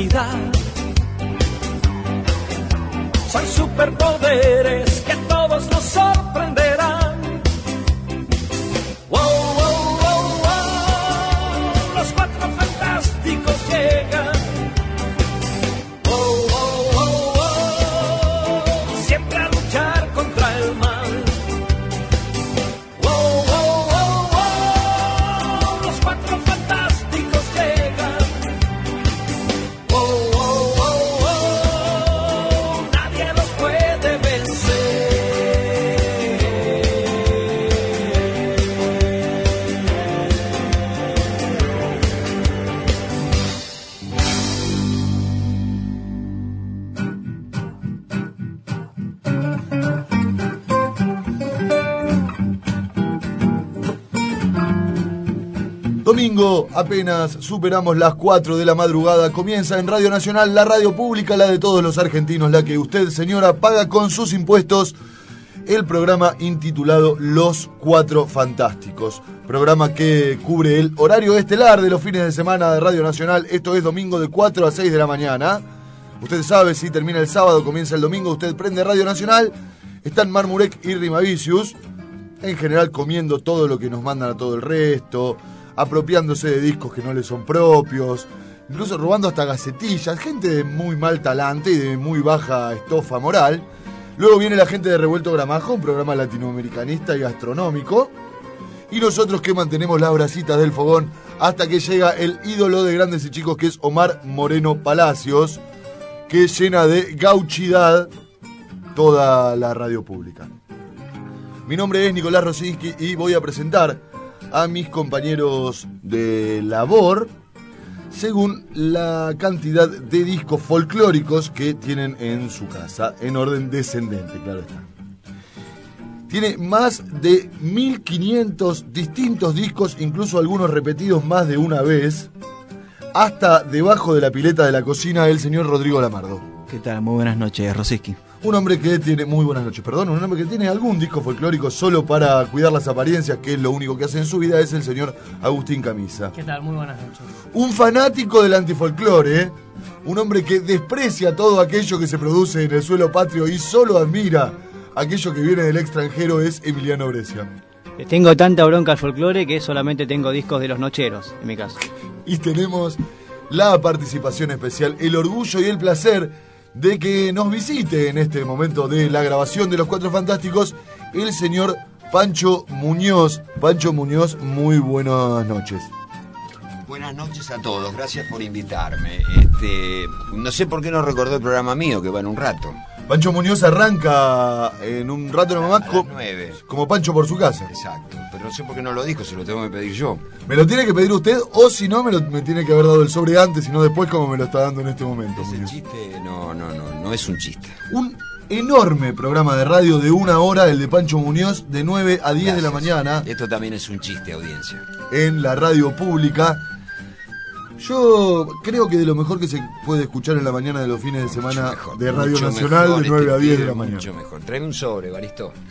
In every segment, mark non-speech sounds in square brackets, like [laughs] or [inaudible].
你在 Apenas superamos las 4 de la madrugada, comienza en Radio Nacional, la radio pública, la de todos los argentinos, la que usted, señora, paga con sus impuestos, el programa intitulado Los Cuatro Fantásticos, programa que cubre el horario estelar de los fines de semana de Radio Nacional, esto es domingo de 4 a 6 de la mañana. Usted sabe, si termina el sábado, comienza el domingo, usted prende Radio Nacional, están Marmurek y Rimavicius, en general comiendo todo lo que nos mandan a todo el resto, apropiándose de discos que no le son propios, incluso robando hasta gacetillas, gente de muy mal talante y de muy baja estofa moral. Luego viene la gente de Revuelto Gramajo, un programa latinoamericanista y gastronómico. Y nosotros que mantenemos las bracitas del fogón hasta que llega el ídolo de grandes y chicos que es Omar Moreno Palacios, que llena de gauchidad toda la radio pública. Mi nombre es Nicolás Rosinski y voy a presentar a mis compañeros de labor según la cantidad de discos folclóricos que tienen en su casa, en orden descendente, claro está. Tiene más de 1500 distintos discos, incluso algunos repetidos más de una vez, hasta debajo de la pileta de la cocina el señor Rodrigo Lamardo. ¿Qué tal? Muy buenas noches, Rosiski. Un hombre que tiene, muy buenas noches, perdón, un hombre que tiene algún disco folclórico solo para cuidar las apariencias, que es lo único que hace en su vida, es el señor Agustín Camisa. ¿Qué tal? Muy buenas noches. Un fanático del antifolclore, ¿eh? un hombre que desprecia todo aquello que se produce en el suelo patrio y solo admira aquello que viene del extranjero, es Emiliano Brescia. Tengo tanta bronca al folclore que solamente tengo discos de los nocheros, en mi caso. Y tenemos la participación especial, el orgullo y el placer de que nos visite en este momento de la grabación de Los Cuatro Fantásticos el señor Pancho Muñoz. Pancho Muñoz, muy buenas noches. Buenas noches a todos, gracias por invitarme. Este, no sé por qué no recordó el programa mío, que va en un rato. Pancho Muñoz arranca en un rato nomás co- como Pancho por su casa. Exacto, pero no sé por qué no lo dijo, se lo tengo que pedir yo. Me lo tiene que pedir usted o si no me, lo, me tiene que haber dado el sobre antes y no después como me lo está dando en este momento. Ese Muñoz. chiste no, no, no, no es un chiste. Un enorme programa de radio de una hora, el de Pancho Muñoz, de 9 a 10 de la mañana Esto también es un chiste, audiencia. en la radio pública. Yo creo que de lo mejor que se puede escuchar en la mañana de los fines de semana Mejor, de Radio Nacional mejor, de 9 este a 10 de la mañana. Mucho mejor. Tráeme un sobre, Baristo. [laughs]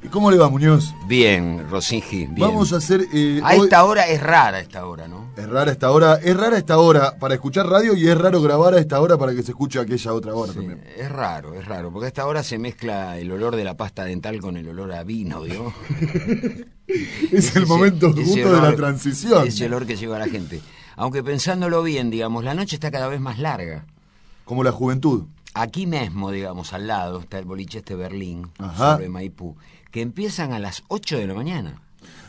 ¿Y cómo le va, Muñoz? Bien, Rosingi, bien. Vamos a hacer. eh, A hoy- esta hora es rara esta hora, ¿no? Es rara esta hora, es rara esta hora para escuchar radio y es raro grabar a esta hora para que se escuche aquella otra hora Sí, también. es raro, es raro, porque a esta hora se mezcla el olor de la pasta dental con el olor a vino, ¿vio? [laughs] Es el Ese- momento ese justo de la transición. Ese olor que lleva la gente. Aunque pensándolo bien, digamos, la noche está cada vez más larga. Como la juventud. Aquí mismo, digamos, al lado, está el boliche este Berlín, Ajá. sobre Maipú, que empiezan a las 8 de la mañana.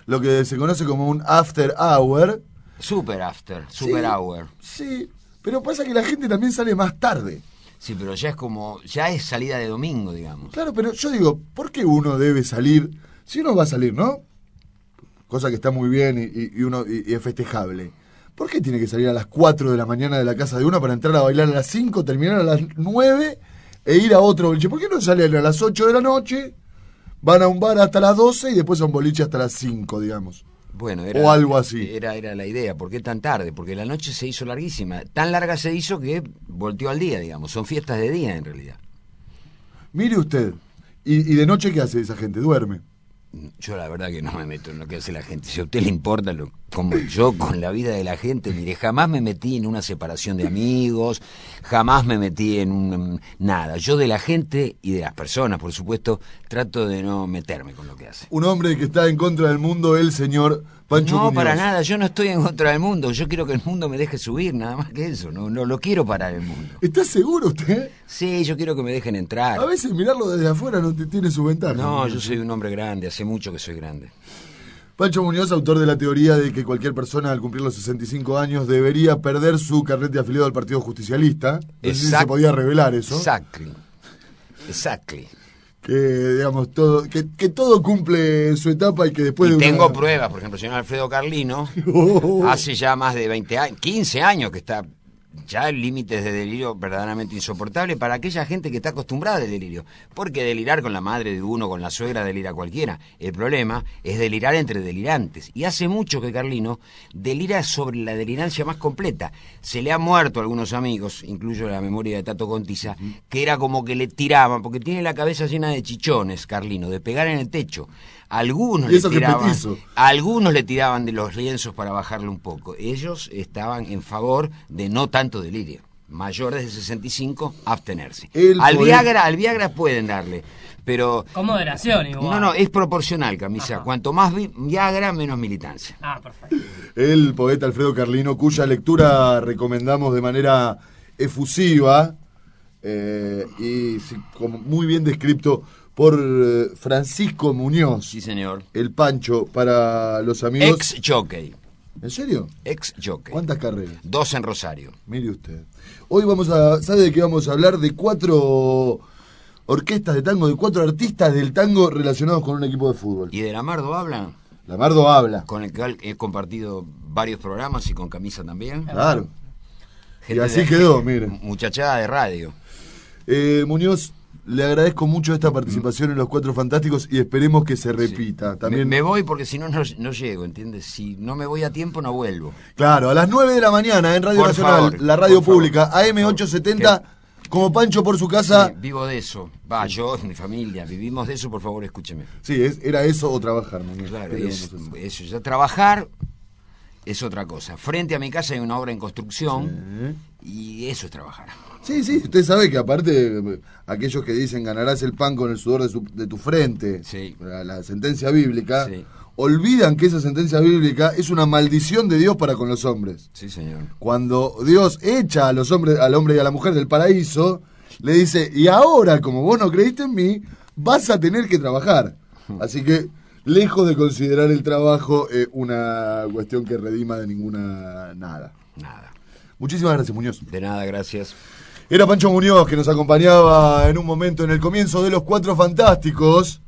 Lo que se conoce como un after hour. Super after, super Sí, hour. Sí, pero pasa que la gente también sale más tarde. Sí, pero ya es como, ya es salida de domingo, digamos. Claro, pero yo digo, ¿por qué uno debe salir? Si uno va a salir, ¿no? Cosa que está muy bien y, uno y, y es festejable. ¿Por qué tiene que salir a las 4 de la mañana de la casa de uno para entrar a bailar a las 5, terminar a las 9 e ir a otro boliche? ¿Por qué no salen a las 8 de la noche, van a un bar hasta las 12 y después a un boliche hasta las 5, digamos? Bueno, era, O algo así. Era, era la idea. ¿Por qué tan tarde? Porque la noche se hizo larguísima. Tan larga se hizo que volteó al día, digamos. Son fiestas de día, en realidad. Mire usted, ¿y, y de noche qué hace esa gente? Duerme. Yo la verdad que no me meto en lo que hace la gente. Si a usted le importa lo, como yo con la vida de la gente, mire, jamás me metí en una separación de amigos, jamás me metí en un nada. Yo de la gente y de las personas, por supuesto, trato de no meterme con lo que hace. Un hombre que está en contra del mundo, el señor Pancho no, Muñoz. para nada, yo no estoy en contra del mundo, yo quiero que el mundo me deje subir, nada más que eso, no, no lo quiero parar el mundo. ¿Está seguro usted? Sí, yo quiero que me dejen entrar. A veces mirarlo desde afuera no te tiene su ventaja. No, yo soy un hombre grande, hace mucho que soy grande. Pancho Muñoz, autor de la teoría de que cualquier persona al cumplir los 65 años debería perder su carnet de afiliado al Partido Justicialista. No sé si se podía revelar eso. Exactly. Exactly. Que, digamos, todo, que, que todo cumple su etapa y que después y de una- tengo pruebas, por ejemplo, el señor Alfredo Carlino, [laughs] Oh. hace ya más de 20 años, 15 años que está ya límites de delirio verdaderamente insoportable para aquella gente que está acostumbrada al delirio. Porque delirar con la madre de uno, con la suegra, delira cualquiera. El problema es delirar entre delirantes. Y hace mucho que Carlino delira sobre la delirancia más completa. Se le ha muerto a algunos amigos, incluyo la memoria de Tato Contiza, que era como que le tiraban, porque tiene la cabeza llena de chichones, Carlino, de pegar en el techo. Algunos le eso que tiraban, algunos le tiraban de los lienzos para bajarle un poco. Ellos estaban en favor de no tanto delirio. Mayores de 65, abstenerse. El Al poder- Viagra, al Viagra pueden darle, pero Con moderación igual. no, no, es proporcional, camisa. Ajá. Cuanto más vi- Viagra, menos militancia. Ah, perfecto. El poeta Alfredo Carlino, cuya lectura recomendamos de manera efusiva eh, y sí, como muy bien descrito por eh, Francisco Muñoz, Sí, señor. el Pancho, para los amigos. Ex jockey. ¿En serio? Ex jockey. ¿Cuántas carreras? Dos en Rosario. Mire usted. Hoy vamos a, ¿sabe de qué vamos a hablar? De cuatro orquestas de tango, de cuatro artistas del tango relacionados con un equipo de fútbol. ¿Y de Lamardo hablan? Lamardo habla. Con el que he compartido varios programas y con camisa también. Claro. Gente así de- quedó, mire. Muchachada de radio. Eh, Muñoz, le agradezco mucho esta participación en Los Cuatro Fantásticos y esperemos que se repita. También, Me, me voy porque si no, no, no llego, ¿entiendes? Si no me voy a tiempo, no vuelvo. Claro, a las 9 de la mañana en Radio Por Nacional, favor, la radio pública, por AM870, como Pancho por su casa. Sí, vivo de eso. Va, yo, mi familia, vivimos de eso, por favor, escúcheme. Sí, es- era eso o trabajar, Muñoz. Claro, eso. Ya trabajar es otra cosa. Frente a mi casa hay una obra en construcción y eso es trabajar. Sí, sí, usted sabe que aparte, aquellos que dicen ganarás el pan con el sudor de, su- de tu frente, Sí. la, la sentencia bíblica, Sí. olvidan que esa sentencia bíblica es una maldición de Dios para con los hombres. Sí, señor. Cuando Dios echa a los hombres, al hombre y a la mujer del paraíso, le dice, y ahora, como vos no creíste en mí, vas a tener que trabajar. Así que, lejos de considerar el trabajo eh, una cuestión que redima de ninguna nada. Nada. Muchísimas gracias, Muñoz. De nada, gracias. Era Pancho Muñoz que nos acompañaba en un momento en el comienzo de Los Cuatro Fantásticos,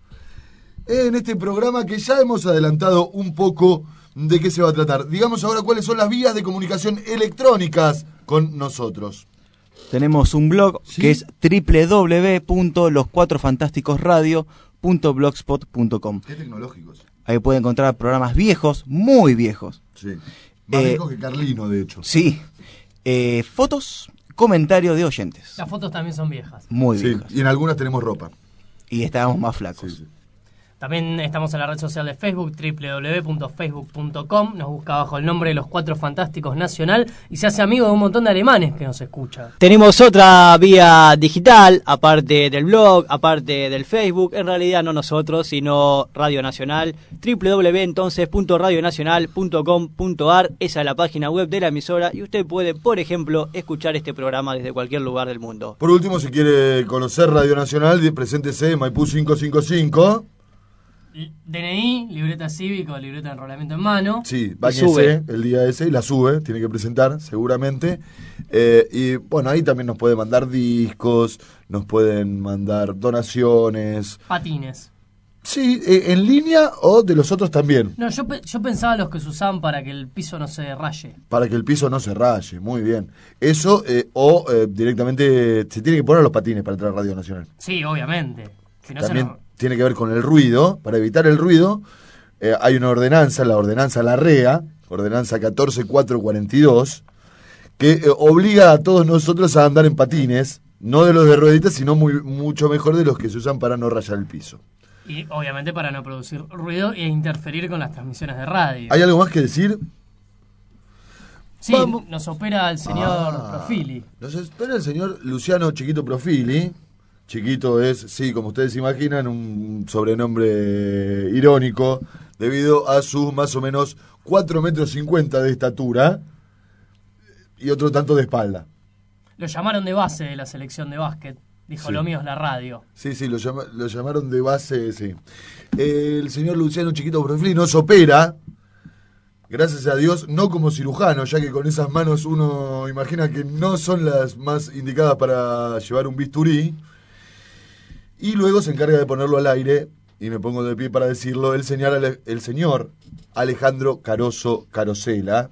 en este programa que ya hemos adelantado un poco de qué se va a tratar. Digamos ahora cuáles son las vías de comunicación electrónicas con nosotros. Tenemos un blog Sí. que es www.loscuatrofantásticosradio.blogspot.com. Qué tecnológicos. Ahí puede encontrar programas viejos, muy viejos. Sí. Más Eh, viejos que Carlino, de hecho. Sí. Eh, fotos, comentarios de oyentes. Las fotos también son viejas. Muy Sí, viejas. y en algunas tenemos ropa. Y estábamos más flacos. Sí, sí. También estamos en la red social de Facebook, www.facebook.com. Nos busca bajo el nombre de Los Cuatro Fantásticos Nacional y se hace amigo de un montón de alemanes que nos escuchan. Tenemos otra vía digital, aparte del blog, aparte del Facebook. En realidad no nosotros, sino Radio Nacional. www.entonces.radionacional.com.ar Esa es la página web de la emisora y usted puede, por ejemplo, escuchar este programa desde cualquier lugar del mundo. Por último, si quiere conocer Radio Nacional, preséntese en Maipú 555. DNI, libreta cívica o libreta de enrolamiento en mano. Sí, bañese el día ese y la sube, tiene que presentar seguramente. Eh, y bueno, ahí también nos puede mandar discos, nos pueden mandar donaciones. Patines. Sí, eh, en línea o de los otros también. No, yo, yo pensaba los que se usaban para que el piso no se raye. Para que el piso no se raye, muy bien. Eso, eh, o eh, directamente se tiene que poner los patines para entrar a Radio Nacional. Sí, obviamente. Si no se nos- tiene que ver con el ruido. Para evitar el ruido, eh, hay una ordenanza, la ordenanza Larrea, ordenanza 14442, que eh, obliga a todos nosotros a andar en patines, no de los de rueditas, sino muy, mucho mejor de los que se usan para no rayar el piso. Y obviamente para no producir ruido e interferir con las transmisiones de radio. ¿Hay algo más que decir? Sí, Vamos. nos opera el señor Ah, Profili. Nos espera el señor Luciano Chiquito Profili. Chiquito es, sí, como ustedes imaginan, un sobrenombre irónico debido a sus más o menos 4 metros 50 de estatura y otro tanto de espalda. Lo llamaron de base de la selección de básquet. Dijo, Sí. lo mío es la radio. Sí, sí, lo, llama- lo llamaron de base, sí. El señor Luciano Chiquito Profili nos opera, gracias a Dios, no como cirujano, ya que con esas manos uno imagina que no son las más indicadas para llevar un bisturí. Y luego se encarga de ponerlo al aire, y me pongo de pie para decirlo, el señor, Ale- el señor Alejandro Caroso Carosela,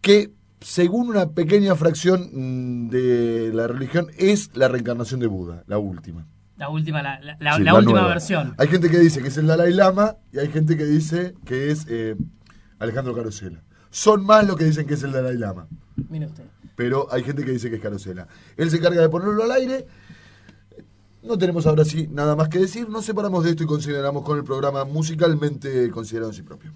que según una pequeña fracción mm, de la religión es la reencarnación de Buda, la última. La última, la, la- la- Sí, la la última nueva. versión. Hay gente que dice que es el Dalai Lama y hay gente que dice que es eh, Alejandro Carosela. Son más los que dicen que es el Dalai Lama, Mire usted. pero hay gente que dice que es Carosela. Él se encarga de ponerlo al aire. No tenemos ahora sí nada más que decir. Nos separamos de esto y consideramos con el programa musicalmente considerado en sí propio.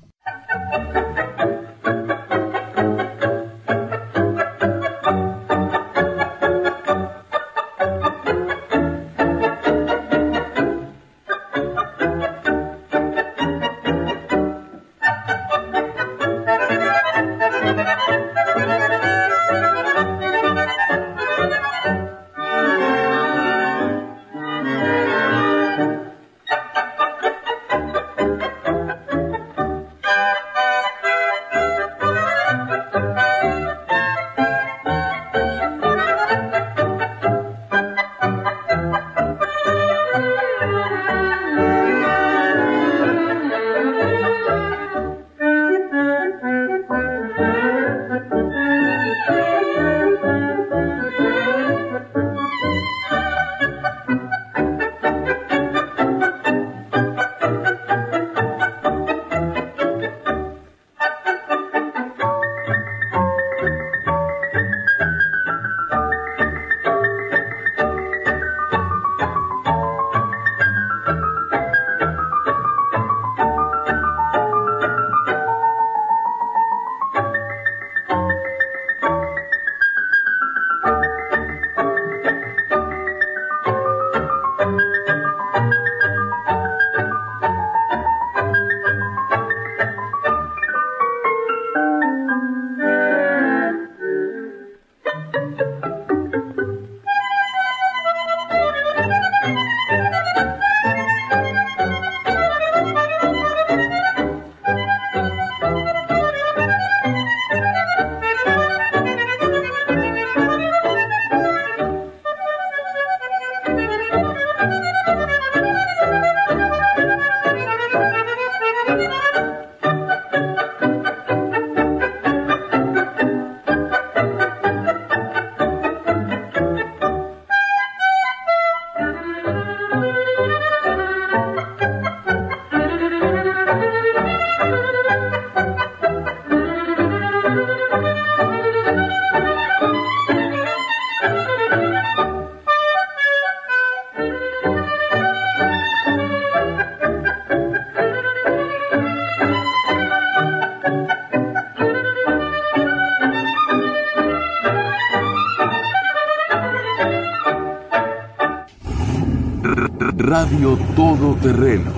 Radio Todoterreno.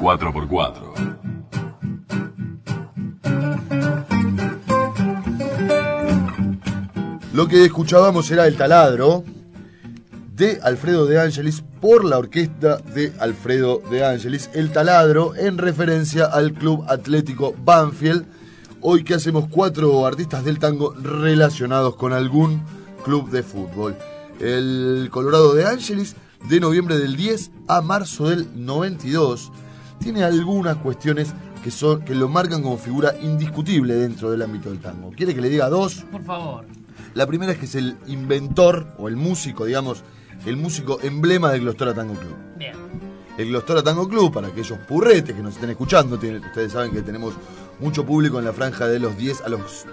4x4. Lo que escuchábamos era el taladro de Alfredo de Angelis por la orquesta de Alfredo de Angelis. El taladro en referencia al Club Atlético Banfield. Hoy que hacemos cuatro artistas del tango relacionados con algún club de fútbol. El Colorado de Angelis de noviembre del 10 a marzo del 92 tiene algunas cuestiones que, son, que lo marcan como figura indiscutible dentro del ámbito del tango. ¿Quiere que le diga dos? Por favor. La primera es que es el inventor o el músico, digamos, el músico emblema del Glostora Tango Club. Bien. El Glostora Tango Club, para aquellos purretes que nos estén escuchando, tienen- ustedes saben que tenemos mucho público en la franja de los 10 a los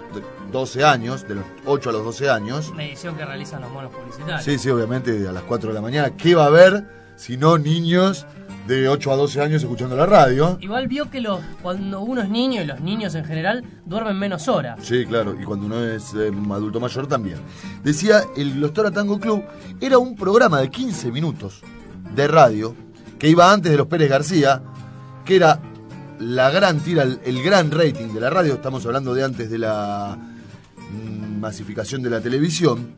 12 años, de los 8 a los 12 años. La edición que realizan los monos publicitarios. Sí, sí, obviamente a las 4 de la mañana. ¿Qué va a haber si no niños de 8 a 12 años escuchando la radio? Igual vio que los, cuando uno es niño y los niños en general duermen menos horas. Sí, claro, y cuando uno es eh, adulto mayor también. Decía, el Glostora Tango Club era un programa de 15 minutos de radio que iba antes de los Pérez García, que era la gran tira, el, el gran rating de la radio, estamos hablando de antes de la mm, masificación de la televisión.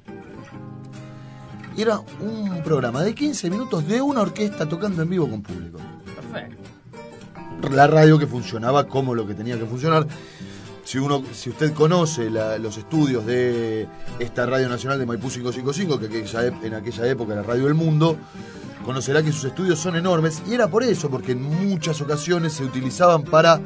Era un programa de 15 minutos de una orquesta tocando en vivo con público Perfecto. la radio que funcionaba como lo que tenía que funcionar. Si uno, si usted conoce la- los estudios de esta Radio Nacional de Maipú 555, que en aquella época era Radio del Mundo, conocerá que sus estudios son enormes y era por eso, porque en muchas ocasiones se utilizaban para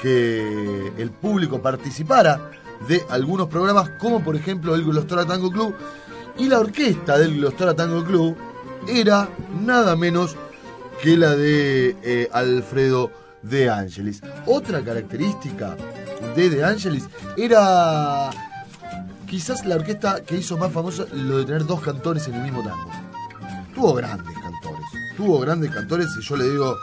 que el público participara de algunos programas, como por ejemplo el Glostora Tango Club, y la orquesta del Glostora Tango Club era nada menos que la de eh, Alfredo De Angelis. Otra característica de De Angelis era quizás la orquesta que hizo más famosa lo de tener dos cantores en el mismo tango. Tuvo grandes tuvo grandes cantores y yo le digo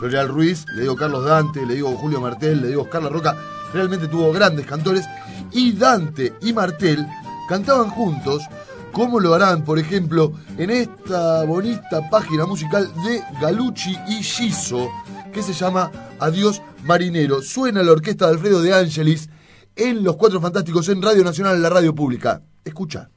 Floreal Ruiz, le digo Carlos Dante, le digo Julio Martel, le digo Oscar La Roca, realmente tuvo grandes cantores y Dante y Martel cantaban juntos como lo harán, por ejemplo, en esta bonita página musical de Galucci y Giso, que se llama Adiós Marinero. Suena la orquesta de Alfredo de Angelis en Los Cuatro Fantásticos en Radio Nacional, la radio pública. Escucha.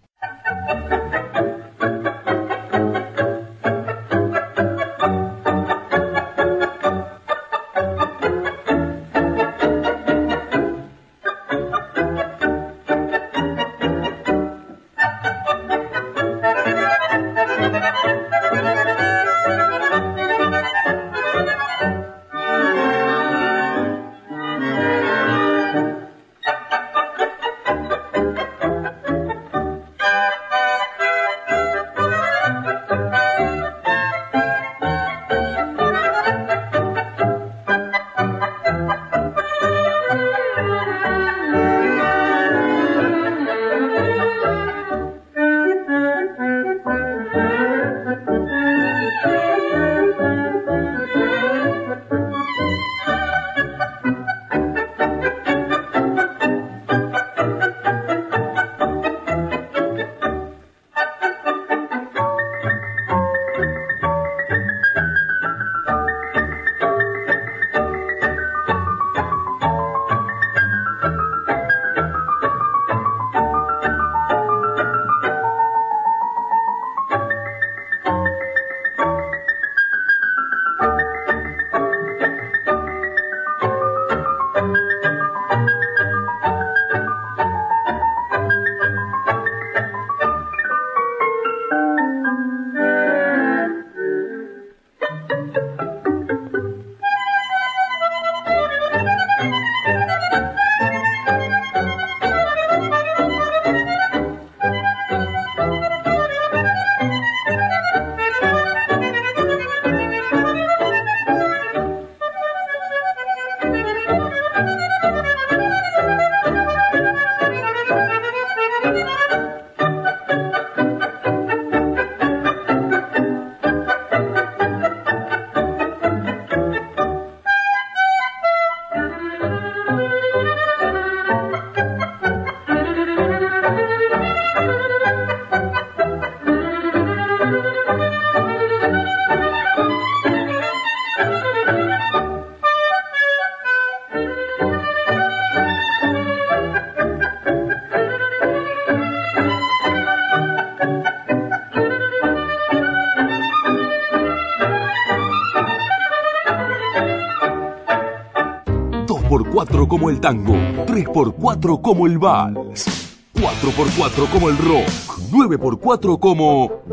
2x4 como el tango, 3x4 como el vals, 4x4 como el rock, 9x4 como...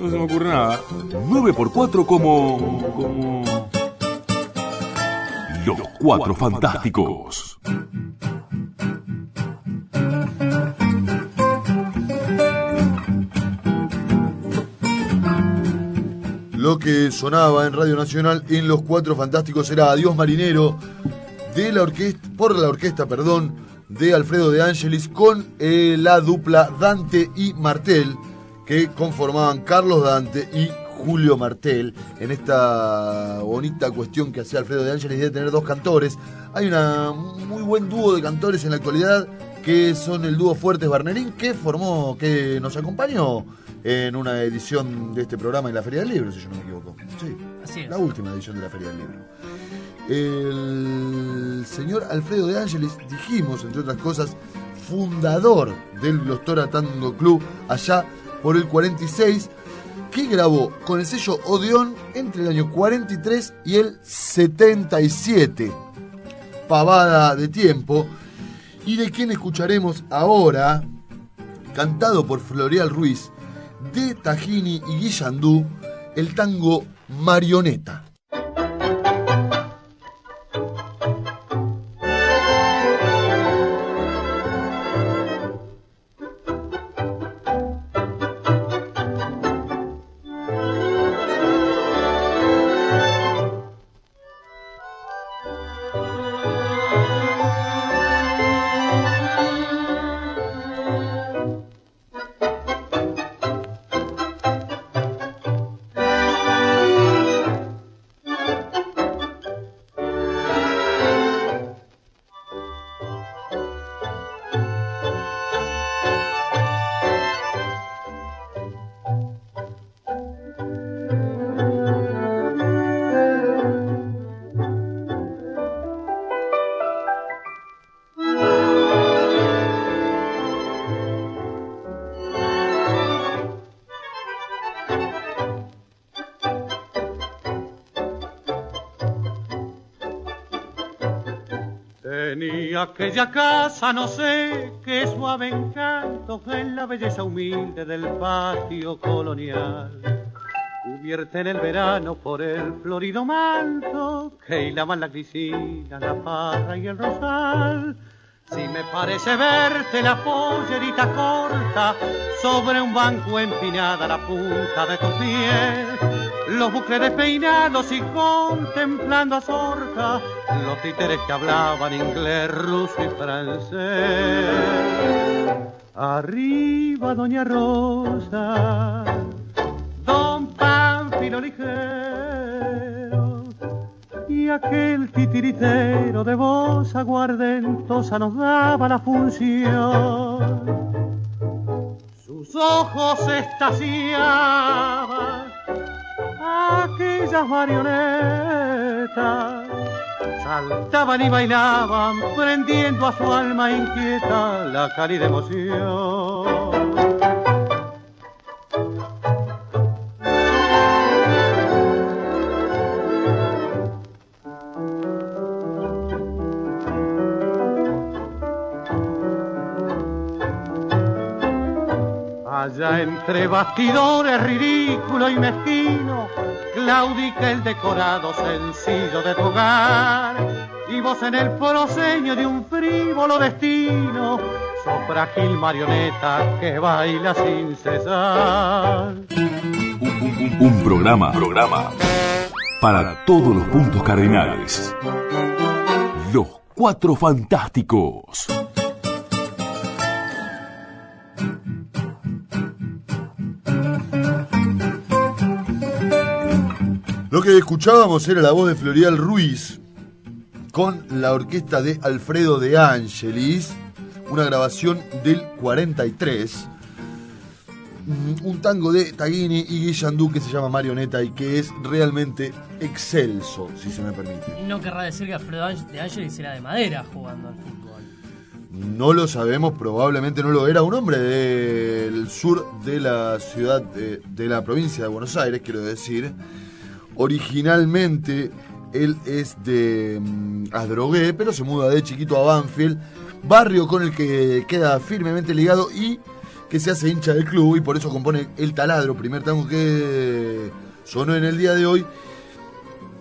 No se me ocurre nada. 9x4 como... como... Los Cuatro Fantásticos. Lo que sonaba en Radio Nacional en Los Cuatro Fantásticos era Adiós Marinero de la orquesta, por la orquesta, perdón, de Alfredo de Angelis con eh, la dupla Dante y Martel que conformaban Carlos Dante y Julio Martel en esta bonita cuestión que hacía Alfredo de Angelis de tener dos cantores. Hay un muy buen dúo de cantores en la actualidad que son el dúo Fuertes Barnerín que formó, que nos acompañó en una edición de este programa en la Feria del Libro, si yo no me equivoco. Sí, Así es. la última edición de la Feria del Libro. El señor Alfredo de Ángeles, dijimos, entre otras cosas, fundador del Tango Club allá por el 46, que grabó con el sello Odeón entre el año 43 y el 77. Pavada de tiempo. Y de quien escucharemos ahora, cantado por Florial Ruiz, de Tajini y Guillandú, el tango Marioneta. Aquella casa, no sé, qué suave encanto en la belleza humilde del patio colonial. Cubierta en el verano por el florido manto que hilaban la grisina, la parra y el rosal. Si me parece verte la pollerita corta sobre un banco empinada la punta de tus pies, los bucles despeinados y contemplando a Zorca, los títeres que hablaban inglés, ruso y francés. Arriba, Doña Rosa, Don Pánfilo ligero, aquel titiritero de voz aguardentosa nos daba la función. Sus ojos estaciaban aquellas marionetas saltaban y bailaban, prendiendo a su alma inquieta la cálida emoción. Allá entre bastidores ridículo y mezquino, claudica el decorado sencillo de tu hogar. Y vos en el proseño de un frívolo destino, sos frágil marioneta que baila sin cesar. Un programa, programa para todos los puntos cardinales. Los Cuatro Fantásticos. Lo que escuchábamos era la voz de Florial Ruiz con la orquesta de Alfredo de Angelis, una grabación del 43. Mm, Un tango de Taghini y Guillandú que se llama Marioneta y que es realmente excelso, si se me permite. Y no querrá decir que Alfredo de Ángeles era de madera jugando al fútbol. No lo sabemos, probablemente no lo era. Un hombre del sur de la ciudad, de, de la provincia de Buenos Aires, quiero decir. Originalmente Él es de mm, Adrogué, pero se muda de chiquito a Banfield, barrio con el que queda firmemente ligado y que se hace hincha del club y por eso compone El Taladro, primer tango que sonó en el día de hoy.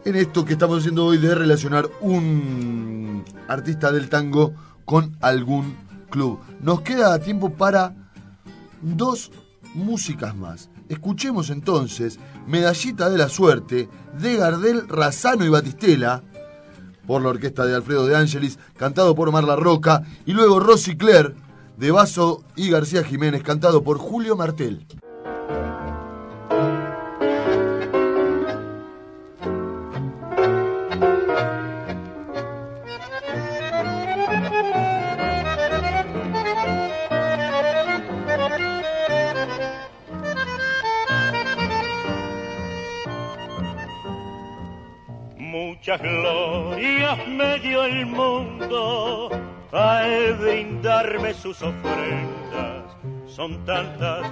En esto que estamos haciendo hoy de relacionar un artista del tango con algún club. Nos queda tiempo para dos músicas más. Escuchemos entonces Medallita de la Suerte de Gardel, Razano y Batistela por la orquesta de Alfredo de Angelis, cantado por Omar La Roca, y luego Rosy Claire de Vaso y García Jiménez, cantado por Julio Martel. Muchas glorias me dio el mundo al brindarme sus ofrendas. Son tantas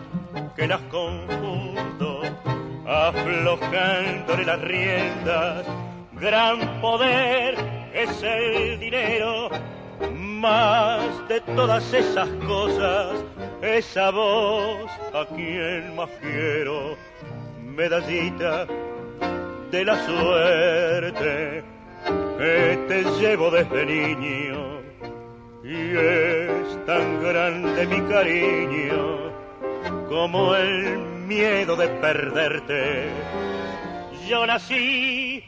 que las confundo, aflojándole las riendas. Gran poder es el dinero, más de todas esas cosas, esa voz a quien más quiero, medallita de la suerte que te llevo desde niño y es tan grande mi cariño como el miedo de perderte. Yo nací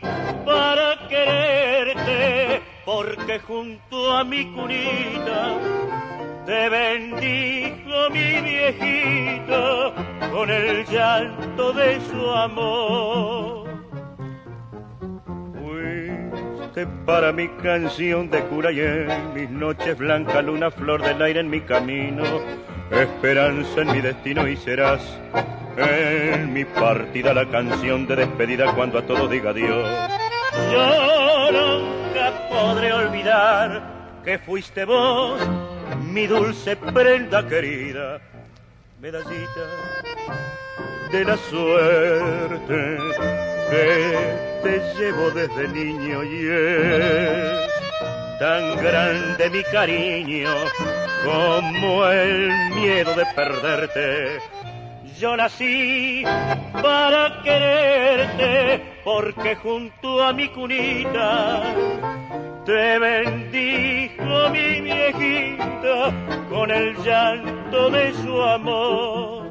para quererte porque junto a mi cunita te bendijo mi viejito con el llanto de su amor. Para mi canción de cura y en mis noches blanca luna, flor del aire en mi camino, esperanza en mi destino y serás en mi partida la canción de despedida cuando a todo diga adiós. Yo nunca podré olvidar que fuiste vos, mi dulce prenda querida, medallita de la suerte que te llevo desde niño y es tan grande mi cariño como el miedo de perderte. Yo nací para quererte porque junto a mi cunita te bendijo mi viejita con el llanto de su amor.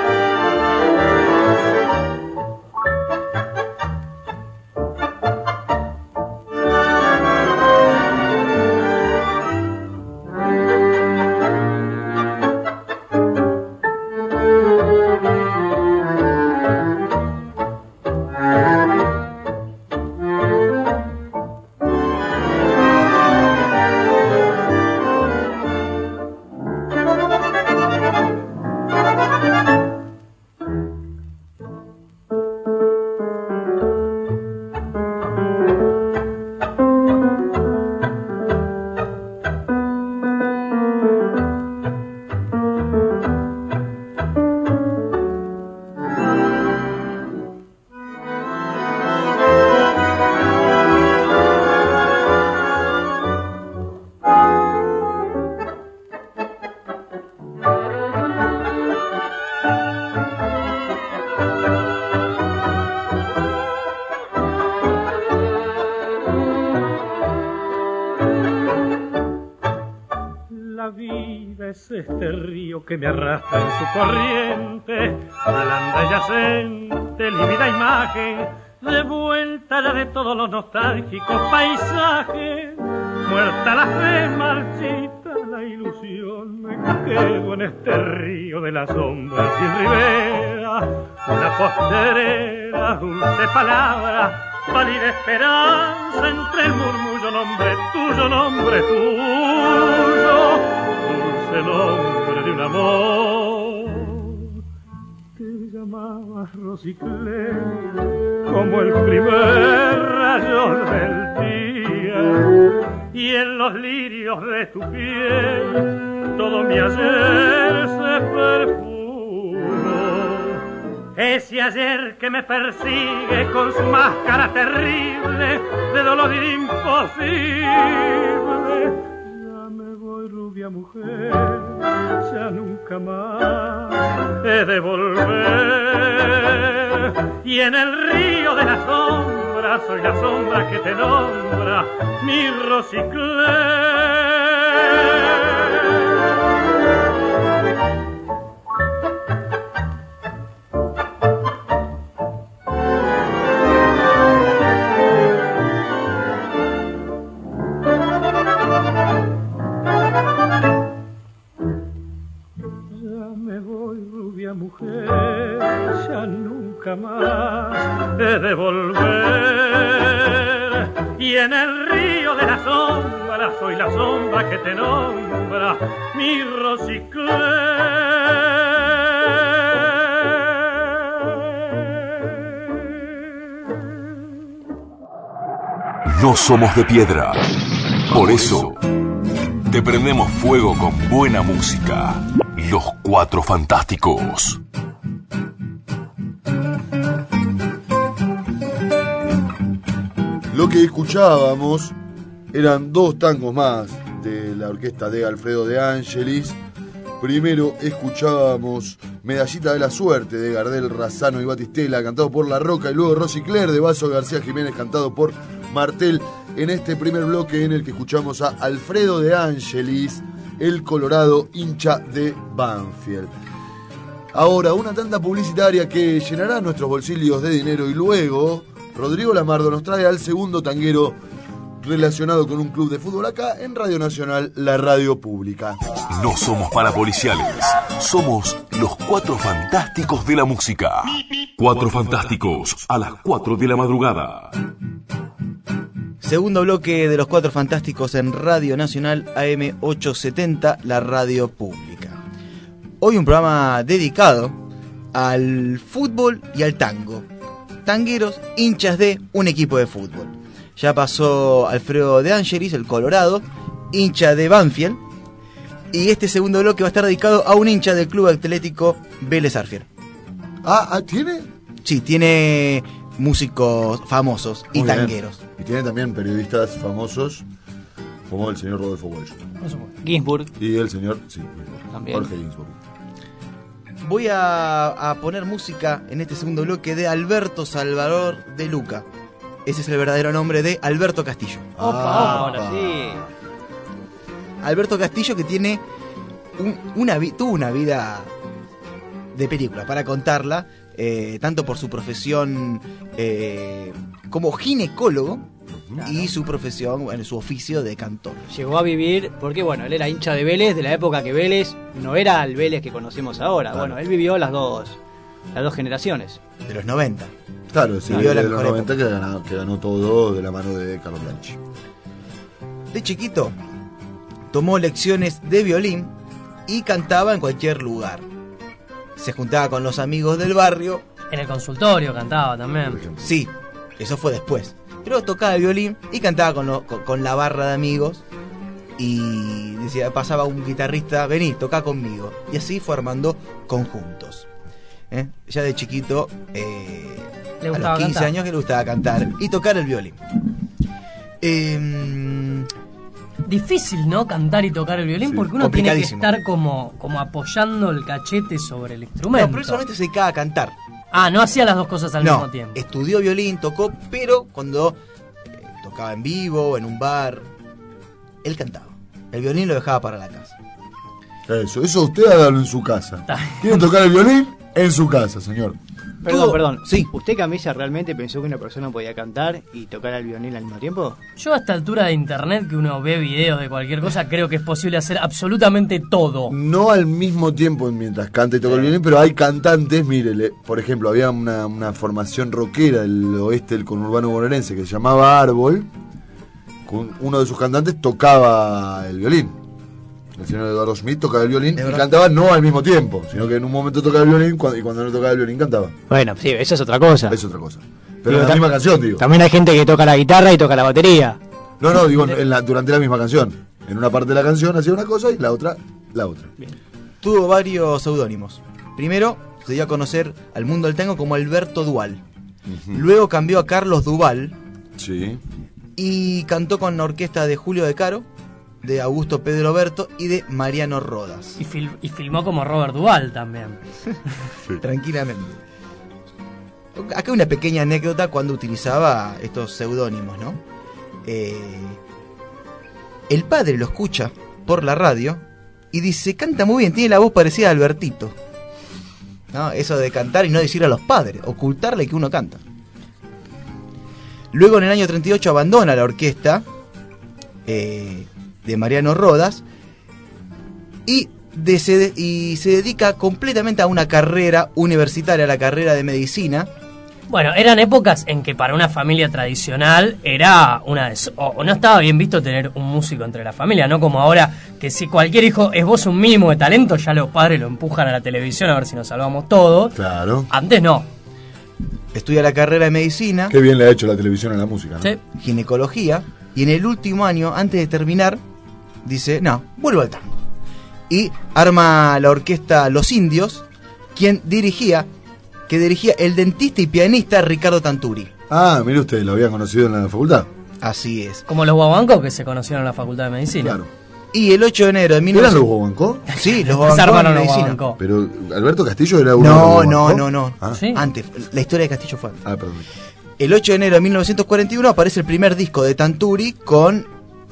que me arrastra en su corriente, blanda yacente, lívida imagen, de vuelta la de todos los nostálgicos paisajes, muerta la fe, marchita la la ilusión me quedo en este río de la sombra sin ribera, una posterera, dulce palabra, pálida esperanza entre el murmullo nombre tuyo, nombre tuyo, dulce nombre de un amor. Te llamabas Rosiclé como el primer rayo del día y en los lirios de tu piel todo mi ayer se perfumó. Ese ayer que me persigue con su máscara terrible de dolor imposible. Rubia mujer, ya nunca más he de volver. Y en el río de la sombra soy la sombra que te nombra, mi Rosiclé. Mujer, ya nunca más he de volver. Y en el río de la sombra soy la sombra que te nombra, mi Rosiclé. No somos de piedra. Por eso, te prendemos fuego con buena música. Los Cuatro Fantásticos. Lo que escuchábamos eran dos tangos más de la orquesta de Alfredo de Angelis. Primero escuchábamos Medallita de la Suerte de Gardel, Razano y Batistela, cantado por La Roca, y luego Rosy de Vaso García Jiménez, cantado por Martel. En este primer bloque en el que escuchamos a Alfredo de Angelis, el Colorado hincha de Banfield. Ahora, una tanda publicitaria que llenará nuestros bolsillos de dinero y luego Rodrigo Lamardo nos trae al segundo tanguero relacionado con un club de fútbol acá en Radio Nacional, la radio pública. No somos parapoliciales. Somos los Cuatro Fantásticos de la Música. Cuatro Fantásticos a las 4 de la madrugada. Segundo bloque de los Cuatro Fantásticos en Radio Nacional AM870, la radio pública. Hoy un programa dedicado al fútbol y al tango. Tangueros, hinchas de un equipo de fútbol. Ya pasó Alfredo de Angelis, el Colorado, hincha de Banfield. Y este segundo bloque va a estar dedicado a un hincha del Club Atlético Vélez Arfiel. Ah, ah, ¿tiene? Sí, tiene músicos famosos y bien. tangueros. Y tiene también periodistas famosos como el señor Rodolfo Walsh. Ginsburg. Y el señor, sí, También. Jorge Ginsburg. Voy a, a poner música en este segundo bloque de Alberto Salvador de Luca. Ese es el verdadero nombre de Alberto Castillo. Opa, Ah, ahora sí. Alberto Castillo que tiene un- una, tuvo una vida de película para contarla, eh, tanto por su profesión eh, como ginecólogo y su profesión, bueno, su oficio de cantor. Llegó a vivir, porque bueno, él era hincha de Vélez, de la época que Vélez no era el Vélez que conocemos ahora. Claro. Bueno, él vivió las dos, las dos generaciones. De los 90. Claro, sí, Vivió de la los mejor 90 que ganó, que ganó todo de la mano de Carlos Bianchi. De chiquito tomó lecciones de violín y cantaba en cualquier lugar. Se juntaba con los amigos del barrio. En el consultorio cantaba también. Sí, eso fue después. Pero tocaba el violín y cantaba con, lo- con, con la barra de amigos. Y decía, pasaba un guitarrista, vení, toca conmigo. Y así fue armando conjuntos. ¿Eh? Ya de chiquito, eh, a los 15 cantar. años que le gustaba cantar y tocar el violín. Em, Difícil, ¿no? Cantar y tocar el violín Sí, porque uno tiene que estar como, como apoyando el cachete sobre el no, instrumento. pero él solamente se dedicaba a cantar. Ah, no hacía las dos cosas al no, mismo tiempo. estudió violín, tocó, pero cuando eh, tocaba en vivo, en un bar, él cantaba. El violín lo dejaba para la casa. Eso, eso usted hágalo en su casa. ¿Quieren tocar el violín? En su casa, señor. Perdón, Todo- perdón. Sí. ¿Usted, Camilla, realmente pensó que una persona podía cantar y tocar el violín al mismo tiempo? Yo a esta altura de internet que uno ve videos de cualquier cosa, creo que es posible hacer absolutamente todo. No al mismo tiempo mientras canta y toca el violín, pero hay cantantes, mírele, por ejemplo, había una, una formación rockera del oeste del conurbano bonaerense que se llamaba Árbol, con uno de sus cantantes tocaba el violín. El señor Eduardo Smith tocaba el violín y cantaba no al mismo tiempo, sino que en un momento tocaba el violín cuando- y cuando no tocaba el violín cantaba. Bueno, sí, eso es otra cosa. Es otra cosa. Pero Digo, en la misma canción, digo. También hay gente que toca la guitarra y toca la batería. No, no, digo en la- durante la misma canción. En una parte de la canción hacía una cosa y la otra, la otra. Tuvo varios seudónimos. Primero se dio a conocer al mundo del tango como Alberto Dual. Luego cambió a Carlos Duval Sí. y cantó con la orquesta de Julio De Caro, de Augusto Pedro Berto y de Mariano Rodas. Y, fil- y filmó como Robert Duval también. [laughs] Tranquilamente. Acá una pequeña anécdota cuando utilizaba estos seudónimos, ¿no? Eh, el padre lo escucha por la radio y dice, canta muy bien, tiene la voz parecida a Albertito. ¿No? Eso de cantar y no decir a los padres, ocultarle que uno canta. Luego en el año 38 abandona la orquesta eh, de Mariano Rodas y, de- se, y se dedica completamente a una carrera universitaria, a la carrera de medicina. Bueno, eran épocas en que para una familia tradicional era una des- o, o no estaba bien visto tener un músico entre la familia, no como ahora que si cualquier hijo es vos un mínimo de talento, ya los padres lo empujan a la televisión a ver si nos salvamos todos. Claro. Antes no. Estudia la carrera de medicina, Qué bien le ha hecho la televisión a la música. ¿no? Sí. ginecología, y en el último año, antes de terminar, dice, no, vuelvo al tango. Y arma la orquesta Los Indios, quien dirigía, que dirigía el dentista y pianista Ricardo Tanturi. Ah, mire usted, lo había conocido en la facultad. Así es. Como los guabancos que se conocieron en la Facultad de Medicina. Claro. Y el 8 de enero de ¿Eran los 1900... Guaguancó? [laughs] Sí, los Se Guabancó armaron los medicina. guabancos. Pero Alberto Castillo era uno de No, los no, Guaguancó. no, no. Ah, Sí. Antes, la historia de Castillo fue antes. ah, perdón. El 8 de enero de 1941 aparece el primer disco de Tanturi con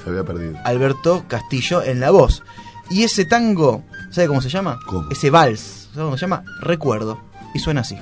Se había perdido. Alberto Castillo en la voz. Y ese tango, ¿sabe cómo se llama? ¿Cómo? Ese vals, ¿sabe cómo se llama? Recuerdo. Y suena así.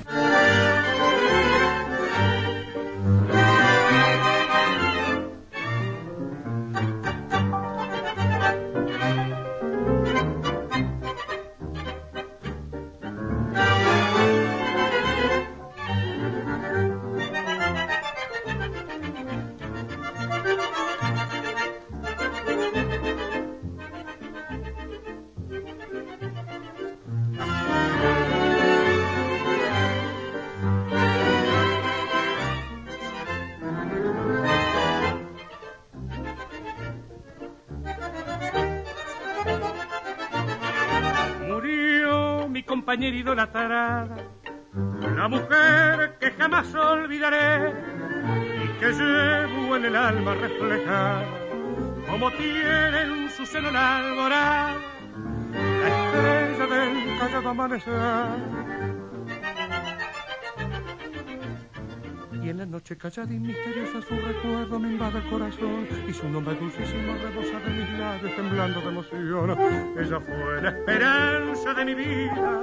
La mujer que jamás olvidaré y que llevo en el alma reflejada, como tiene en su seno la la estrella del callado amanecer. En la noche callada y misteriosa su recuerdo me invade el corazón y su nombre dulcísimo rebosa de mis labios temblando de emoción. Ella fue la esperanza de mi vida,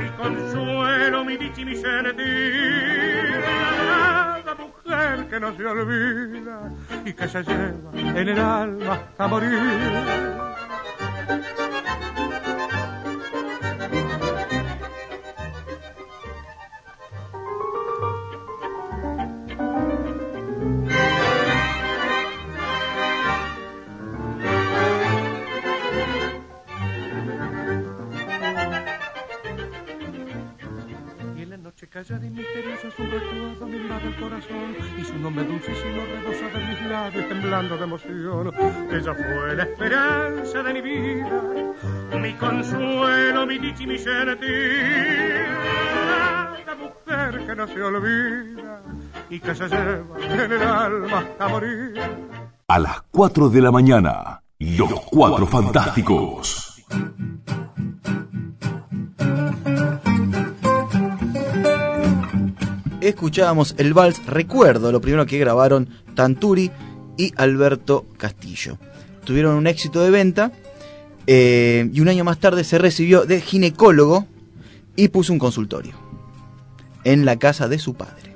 mi consuelo, mi dicha y mi sentir. La mujer que no se olvida y que se lleva en el alma hasta morir. Temblando de emoción. Ella fue la esperanza de mi vida, mi consuelo, mi dicha y mi sentir. La mujer que no se olvida y que se lleva en el alma hasta morir. A las 4 de la mañana, los cuatro fantásticos. Escuchábamos el vals Recuerdo, lo primero que grabaron Tanturi y Alberto Castillo. Tuvieron un éxito de venta eh, y un año más tarde se recibió de ginecólogo y puso un consultorio. en la casa de su padre.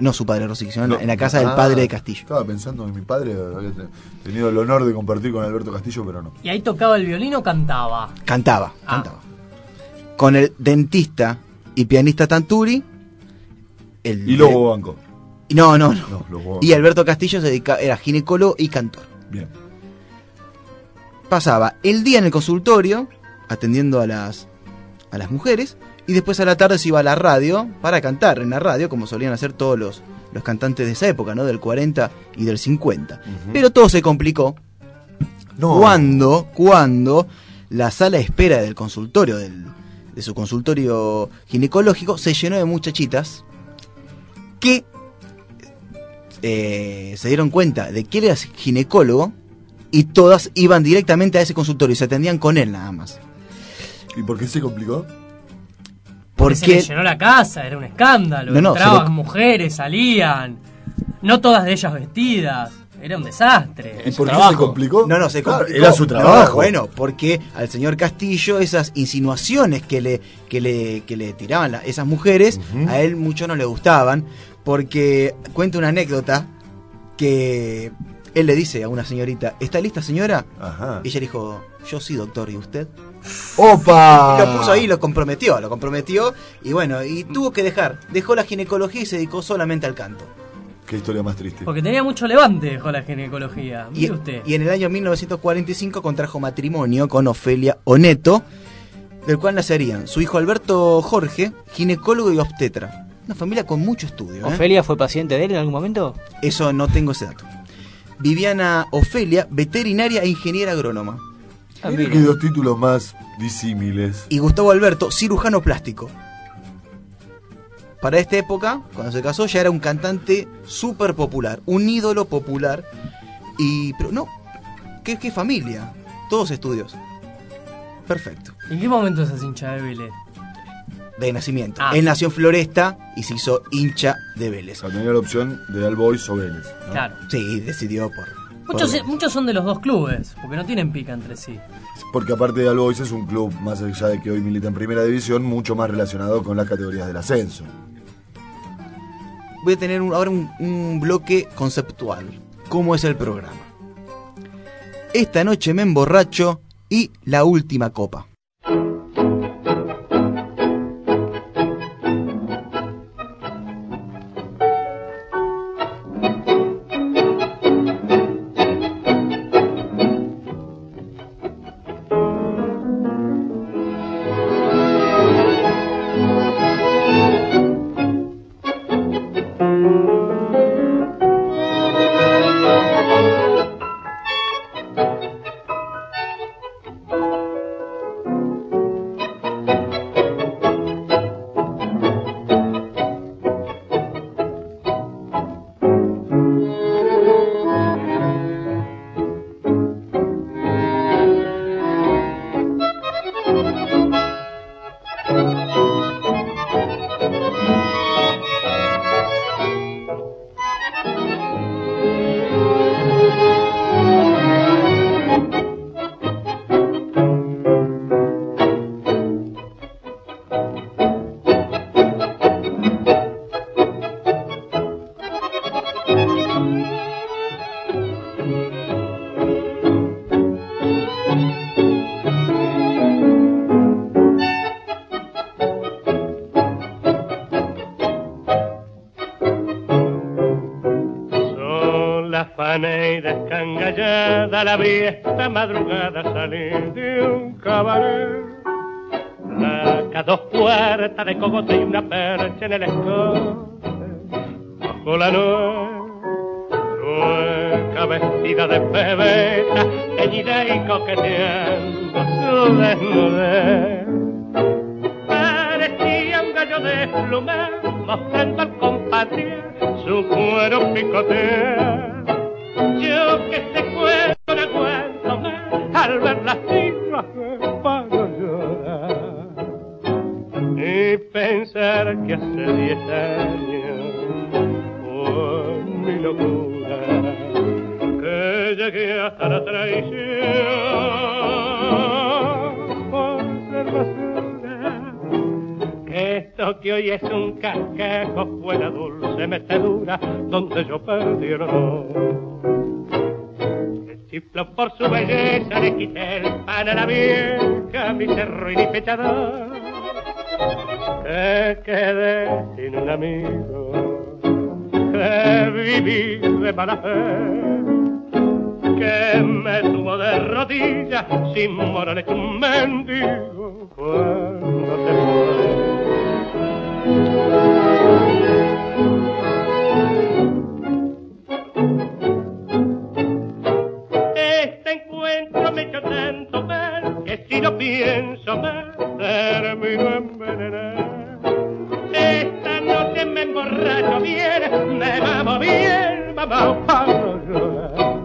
No su padre Rosicky, sino en la- en la casa del Ah, padre de Castillo. Estaba pensando que mi padre había te- tenido el honor de compartir con Alberto Castillo, pero no. ¿Y ahí tocaba el violín o cantaba? Cantaba, Ah. cantaba. Con el dentista y pianista Tanturi. El, Y Lobo Banco. No, no, no. No, Y Alberto Castillo se dedica, era ginecólogo y cantor. Bien. Pasaba el día en el consultorio, atendiendo a las, a las mujeres, y después a la tarde se iba a la radio para cantar en la radio, como solían hacer todos los, los cantantes de esa época, ¿no? Del 40 y del 50. Pero todo se complicó No. cuando, cuando la sala de espera del consultorio, del, de su consultorio ginecológico, se llenó de muchachitas que eh, se dieron cuenta de que él era ginecólogo y todas iban directamente a ese consultorio y se atendían con él nada más. ¿Y por qué se complicó? Porque se le llenó la casa, era un escándalo. No, no, se Entraban le- mujeres, salían. No todas de ellas vestidas. Era un desastre. ¿Y por qué se complicó? No, no, se Claro, complicó. Era su No, trabajo. bueno, porque al señor Castillo esas insinuaciones que le, que le, que le tiraban la- esas mujeres, a él mucho no le gustaban, porque cuenta una anécdota que él le dice a una señorita, ¿está lista señora? Ajá. Y ella dijo, yo sí doctor, ¿y usted? ¡Opa! Y lo puso ahí y lo comprometió, lo comprometió y bueno, y tuvo que dejar, dejó la ginecología y se dedicó solamente al canto. Qué historia más triste. Porque tenía mucho levante, dejó la ginecología. Y, Mire usted. y en el año 1945 contrajo matrimonio con Ofelia Oneto, del cual nacerían su hijo Alberto Jorge, ginecólogo y obstetra. Una familia con mucho estudio. ¿eh? ¿Ofelia fue paciente de él en algún momento? Eso no tengo ese dato. Viviana Ofelia, veterinaria e ingeniera agrónoma. Ah, Mira mira. que dos títulos más disímiles. Y Gustavo Alberto, cirujano plástico. Para esta época, cuando se casó, ya era un cantante súper popular, un ídolo popular. Y. Pero no, ¿qué, qué familia? Todos estudios. Perfecto. ¿En qué momento se hincha de Vélez? De nacimiento. Ah. Él nació en Floresta y se hizo hincha de Vélez. O sea, tenía la opción de All Boys o Vélez. ¿no? Claro. Sí, decidió por. Muchos, muchos son de los dos clubes, porque no tienen pica entre sí. Porque aparte de All Boys es un club, más allá de que hoy milita en primera división, mucho más relacionado con las categorías del ascenso. Voy a tener un- ahora un, un bloque conceptual. ¿Cómo es el programa? Esta noche me emborracho y la última copa. Madrugada El chiflo por su belleza le quité el pan a la vieja, mi cerro y mi pechador. Que quedé sin un amigo, que viví de mala fe, que me tuvo de rodillas sin moral hecho un mendigo cuando se fue. Pienso más termino envenenar. Esta noche me emborracho bien, me mamo bien, mamá, para llorar.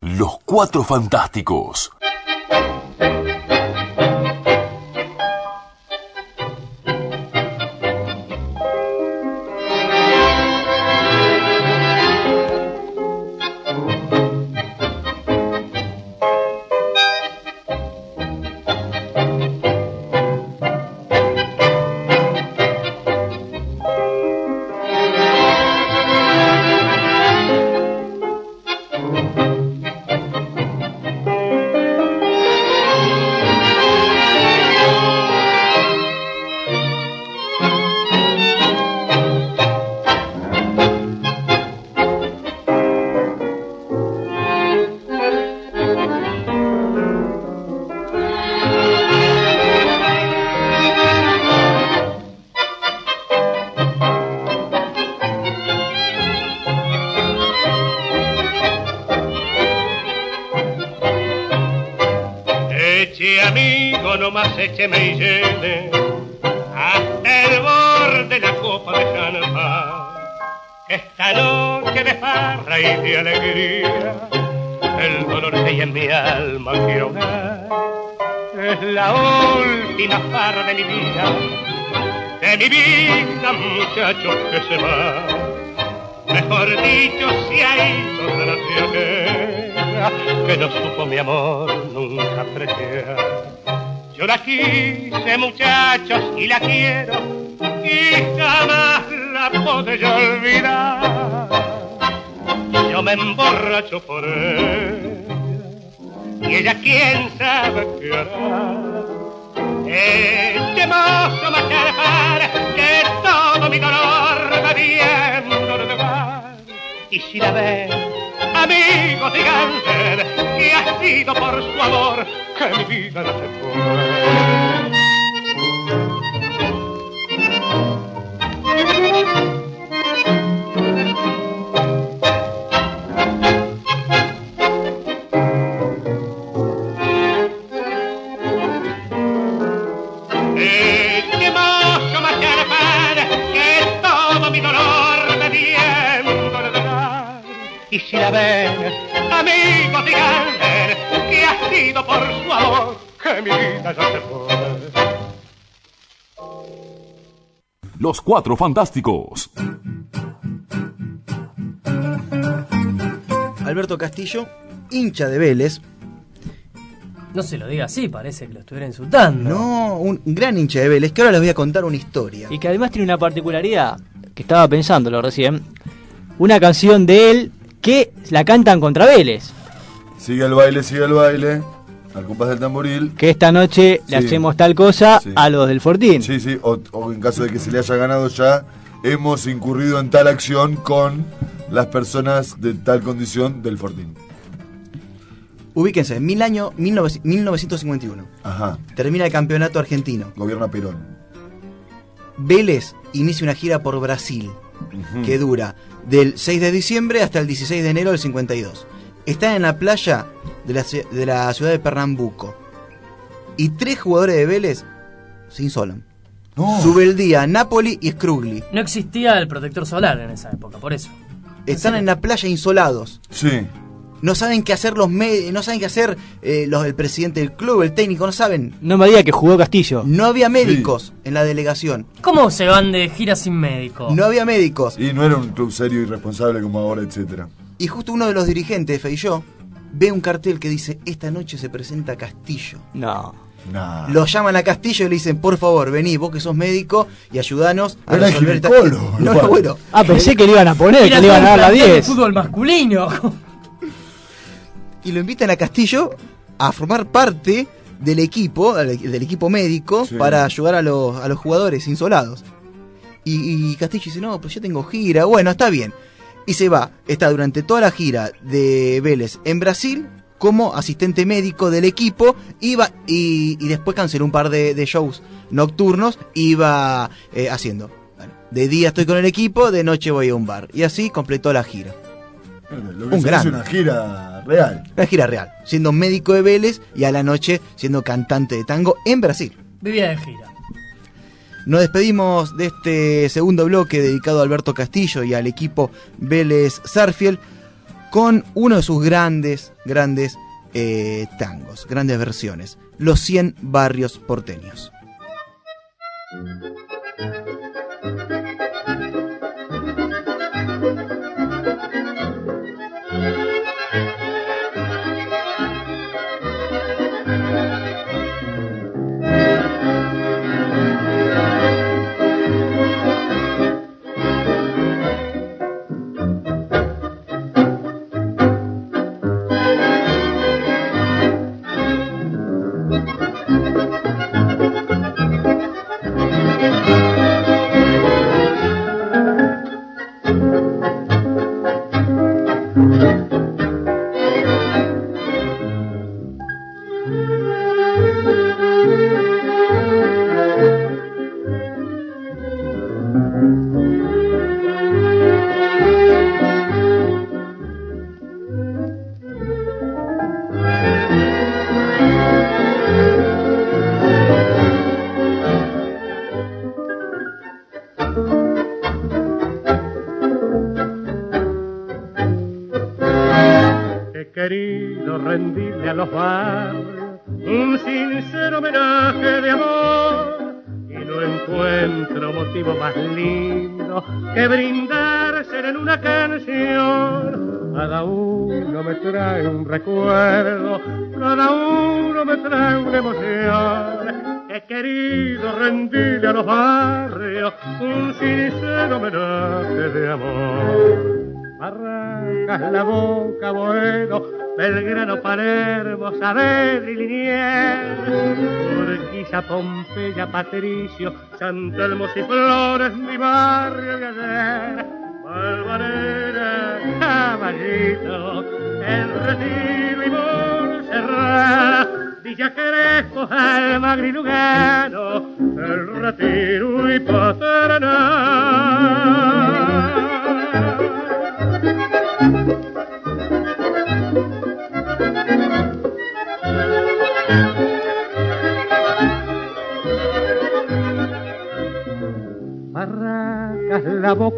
Los Cuatro Fantásticos. La quiero, y jamás la podré olvidar. Yo me emborracho por ella, y ella quién sabe qué hará. Este mozo me para que todo mi dolor me viendo de hogar. Y si la ven, amigos, díganle que ha sido por su amor que mi vida no se fue. Y si la ven, amigos, díganle que ha sido por su amor que mi vida ya se fue. Los Cuatro Fantásticos. Alberto Castillo, hincha de Vélez. No se lo diga así, parece que lo estuviera insultando. No, un gran hincha de Vélez, que ahora les voy a contar una historia. Y que además tiene una particularidad, que estaba pensándolo recién. Una canción de él que la cantan contra Vélez. Sigue el baile, sigue el baile. Al compás del tamboril. Que esta noche le hacemos tal cosa Sí. a los del Fortín. Sí, sí, o, o en caso de que se le haya ganado ya, hemos incurrido en tal acción con las personas de tal condición del Fortín. Ubíquense, mil año 19 1951. Ajá, Termina el campeonato argentino. gobierna Perón. Vélez inicia una gira por Brasil, que dura del 6 de diciembre hasta el 16 de enero del 52. Están en la playa de la, de la ciudad de Pernambuco. Y tres jugadores de Vélez se insolan. No. Subeldía, Napoli y Scrugli. No existía el protector solar en esa época, por eso. Están en la playa insolados. Sí. No saben qué hacer los me- no saben qué hacer eh, los el presidente del club, el técnico, no saben. No me diga que jugó Castillo. No había médicos en la delegación. ¿Cómo se van de gira sin médico? No había médicos. Y no era un club serio y responsable como ahora, etcétera. Y justo uno de los dirigentes, Feijó, ve un cartel que dice, esta noche se presenta Castillo. No. Nah. Lo llaman a Castillo y le dicen, por favor, vení, vos que sos médico y ayudanos a Era resolver esta... No, no, bueno. Ah, pensé que le iban a poner, Era que le iban a dar la todo un plantel de 10. fútbol masculino. Y lo invitan a Castillo a formar parte del equipo, del del equipo médico, Sí. para ayudar a los, a los jugadores insolados. Y, y Castillo dice, no, pues yo tengo gira, bueno, está bien. Y se va, está durante toda la gira de Vélez en Brasil como asistente médico del equipo, iba y, y después canceló un par de, de shows nocturnos, iba eh, haciendo. Bueno, de día estoy con el equipo, de noche voy a un bar. Y así completó la gira. Lo que Un gran. hace una gira real. Una gira real, siendo médico de Vélez y a la noche siendo cantante de tango en Brasil. Vivía de gira. Nos despedimos de este segundo bloque dedicado a Alberto Castillo y al equipo Vélez Sarfield con uno de sus grandes, grandes eh, tangos, grandes versiones, Los 100 Barrios Porteños.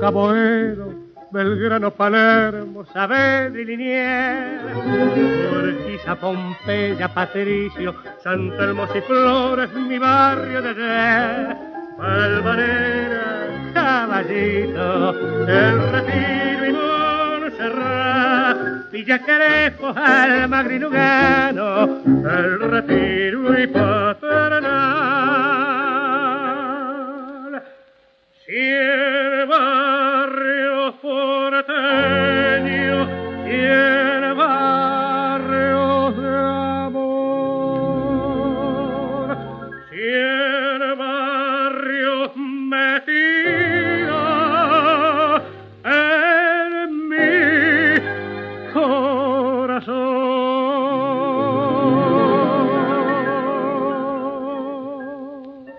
La Boca, Boedo, Belgrano, Palermo, Saavedra y Liniers, Urquiza, Pompeya, Patricio, San Telmo y Flores, mi barrio de ayer, Valvanera, Caballito, El Retiro y Montserrat, Villa Crespo, Almagro y Lugano, El Retiro y Paternal. Cien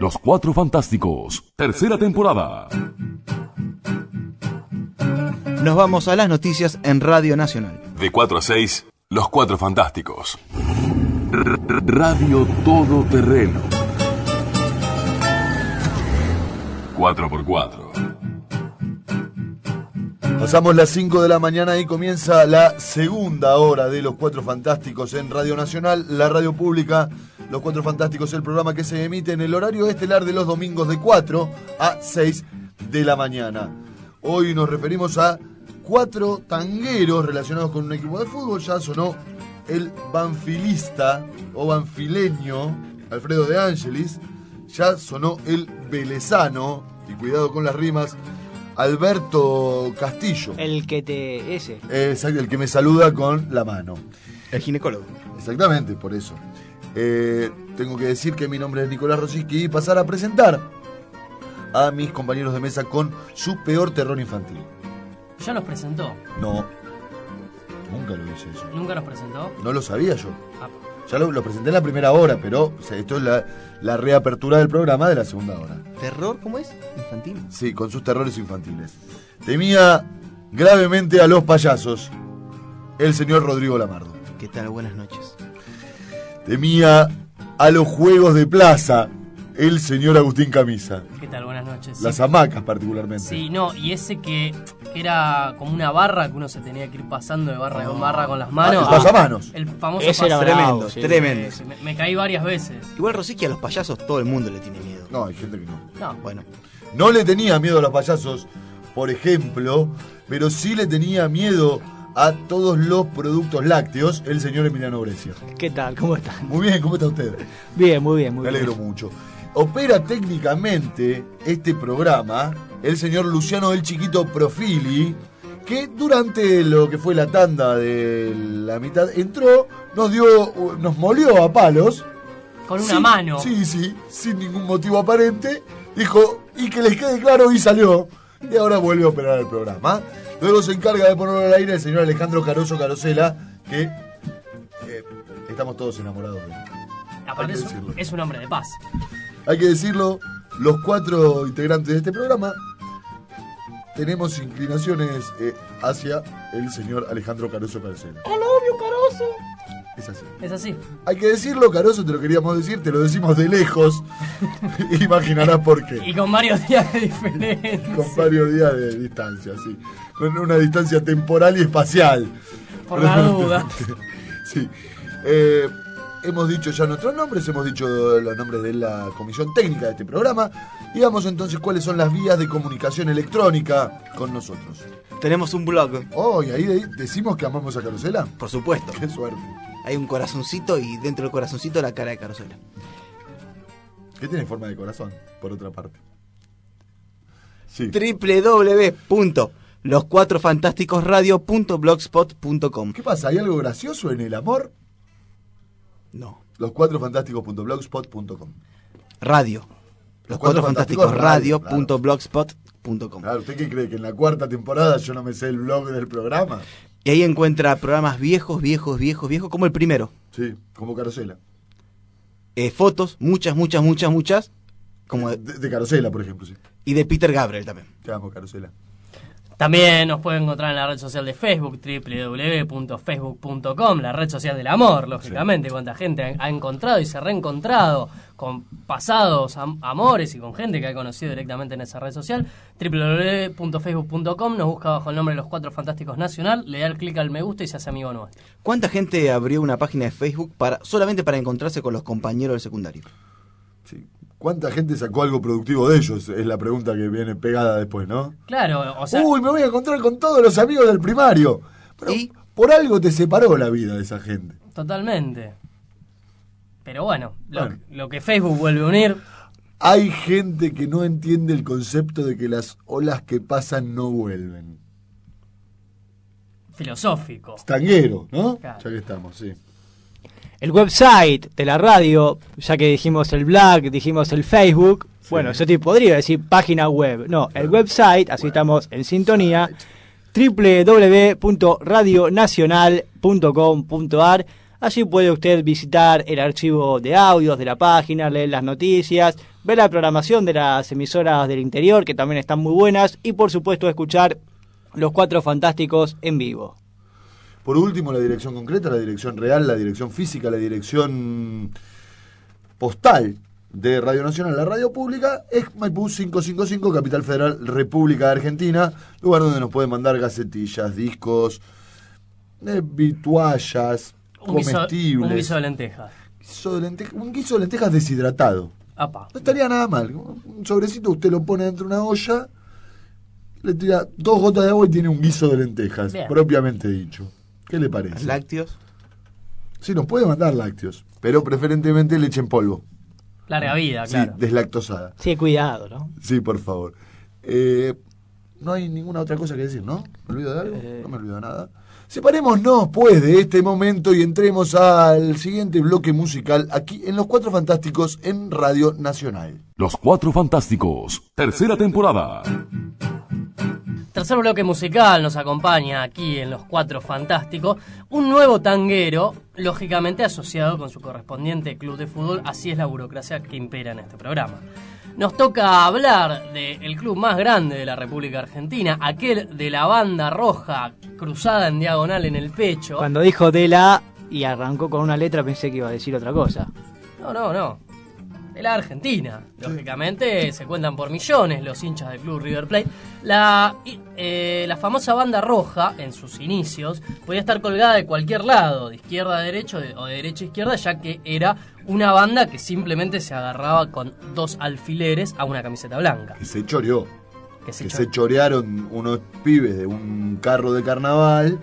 Los Cuatro Fantásticos, tercera temporada. Nos vamos a las noticias en Radio Nacional. De 4 a 6, Los Cuatro Fantásticos. R- Radio Todoterreno. 4x4. Pasamos las 5 de la mañana y comienza la segunda hora de Los Cuatro Fantásticos en Radio Nacional, la radio pública. Los Cuatro Fantásticos, el programa que se emite en el horario estelar de los domingos de 4 a 6 de la mañana. Hoy nos referimos a cuatro tangueros relacionados con un equipo de fútbol. Ya sonó el banfilista o banfileño Alfredo de Angelis, ya sonó el Velezano, y cuidado con las rimas, Alberto Castillo. El que te. ese. Exacto, el que me saluda con la mano. El ginecólogo. Exactamente, por eso. Eh, tengo que decir que mi nombre es Nicolás Rosiski y pasar a presentar a mis compañeros de mesa con su peor terror infantil. Ya nos presentó. No, nunca lo hice eso. ¿Nunca nos presentó? No lo sabía yo. Ah, Ya lo, lo presenté en la primera hora, pero o sea, esto es la, la reapertura del programa de la segunda hora. ¿Terror cómo es? Infantil. Sí, con sus terrores infantiles. Temía gravemente a los payasos el señor Rodrigo Lamardo. ¿Qué tal? Buenas noches. Temía a los juegos de plaza el señor Agustín Camisa. ¿Qué tal? Buenas noches. Las Sí. hamacas particularmente. Sí, no, y ese que, que era como una barra que uno se tenía que ir pasando de barra en barra con las manos. Ah, el pasamanos. El famoso Ese era. Tremendo, sí. tremendo. Sí, me, me caí varias veces. Igual Rosicky a los payasos todo el mundo le tiene miedo. No, hay gente que no. No, Bueno, No le tenía miedo a los payasos, por ejemplo, pero sí le tenía miedo a todos los productos lácteos el señor Emiliano Brescia. ¿Qué tal? ¿Cómo están? Muy bien, ¿cómo está usted? Bien, muy bien, muy Me bien. alegro mucho. Opera técnicamente este programa el señor Luciano del Chiquito Profili, que durante lo que fue la tanda de la mitad entró, nos dio, nos molió a palos. con una mano. Sí, sí, sin ningún motivo aparente. Dijo, y que les quede claro, y salió. Y ahora vuelve a operar el programa. Luego se encarga de ponerlo al aire el señor Alejandro Caroso Carosela, que eh, estamos todos enamorados de él. Aparte es un hombre de paz. Hay que decirlo, los cuatro integrantes de este programa tenemos inclinaciones eh, hacia el señor Alejandro Caroso Carosela. ¡Al obvio, Caroso! Es así. Es así. Hay que decirlo, Caroso, te lo queríamos decir, te lo decimos de lejos. [laughs] Imaginarás por qué. Y con varios días de diferencia. Con varios días de distancia, sí. Con una distancia temporal y espacial. Por la duda. [laughs] sí. Eh, hemos dicho ya nuestros nombres, hemos dicho los nombres de la comisión técnica de este programa. Digamos entonces cuáles son las vías de comunicación electrónica con nosotros. tenemos un blog, Oh, y ahí de- decimos que amamos a Carosela. por supuesto. Qué suerte. Hay un corazoncito y dentro del corazoncito la cara de Carosela. Que tiene forma de corazón, por otra parte. Sí. www.loscuatrofantásticosradio.blogspot.com ¿Qué pasa? ¿Hay algo gracioso en el amor? No, Los cuatro fantásticos.blogspot.com. radio. Los cuatro fantásticos radio.blogspot.com. Claro, ¿usted qué cree? ¿Que en la cuarta temporada yo no me sé el blog del programa? Y ahí encuentra programas viejos, viejos, viejos, viejos, como el primero. Sí, como Carosela. Eh, fotos, muchas, muchas, muchas, muchas. Como de- De, de Carosela, por ejemplo, sí. y de Peter Gabriel también. Te amo, Carosela. También nos pueden encontrar en la red social de Facebook, www.facebook.com, la red social del amor, lógicamente. Cuánta gente ha, ha encontrado y se ha reencontrado con pasados am- amores y con gente que ha conocido directamente en esa red social. www.facebook.com, nos busca bajo el nombre de los Cuatro Fantásticos Nacional, le da el clic al me gusta y se hace amigo nuestro. ¿Cuánta gente abrió una página de Facebook para solamente para encontrarse con los compañeros del secundario? ¿Cuánta gente sacó algo productivo de ellos? Es la pregunta que viene pegada después, ¿no? Claro, o sea, Uy, me voy a encontrar con todos los amigos del primario. Pero ¿Y? por algo te separó la vida de esa gente. totalmente. Pero bueno, lo, Bueno. lo que Facebook vuelve a unir, Hay gente que no entiende el concepto de que las olas que pasan no vuelven. filosófico. Tanguero, ¿no? Claro. Ya que estamos, sí. El website de la radio, ya que dijimos el blog, dijimos el Facebook. Bueno, yo te podría decir página web. No, el website, así estamos en sintonía. www.radionacional.com.ar Allí puede usted visitar el archivo de audios de la página, leer las noticias, ver la programación de las emisoras del interior, que también están muy buenas, y por supuesto escuchar los cuatro fantásticos en vivo. Por último, la dirección concreta, la dirección real, la dirección física, la dirección postal de Radio Nacional, la radio pública, es Maipú 555, Capital Federal, República de Argentina, lugar donde nos pueden mandar gacetillas, discos, eh, vituallas, Un guiso, comestibles. un guiso de lentejas. Guiso de lente- un guiso de lentejas deshidratado. Apa. No estaría nada mal. Un sobrecito usted lo pone dentro de una olla, le tira dos gotas de agua y tiene un guiso de lentejas, Bien. propiamente dicho. ¿Qué le parece? Lácteos. Sí, nos puede mandar lácteos, pero preferentemente leche en polvo. Larga vida, Sí, claro. deslactosada. Sí, cuidado, ¿no? Sí, por favor. Eh, no hay ninguna otra cosa que decir, ¿no? ¿Me olvido de algo? Eh. No me olvido de nada. Separémonos, pues, de este momento y entremos al siguiente bloque musical aquí en Los Cuatro Fantásticos en Radio Nacional. Los Cuatro Fantásticos, tercera temporada. Tercer bloque musical nos acompaña aquí en Los Cuatro Fantásticos un nuevo tanguero, lógicamente asociado con su correspondiente club de fútbol, así es la burocracia que impera en este programa. Nos toca hablar del club más grande de la República Argentina, aquel de la banda roja cruzada en diagonal en el pecho. Cuando dijo de la y arrancó con una letra pensé que iba a decir otra cosa. No, no, no. De la Argentina. Lógicamente se cuentan por millones los hinchas del club River Plate. La, y- eh, la famosa banda roja, en sus inicios, podía estar colgada de cualquier lado, de izquierda a derecha o de- derecha a izquierda, ya que era una banda que simplemente se agarraba con dos alfileres a una camiseta blanca. Que se choreó. Que se que se chorearon unos pibes de un carro de carnaval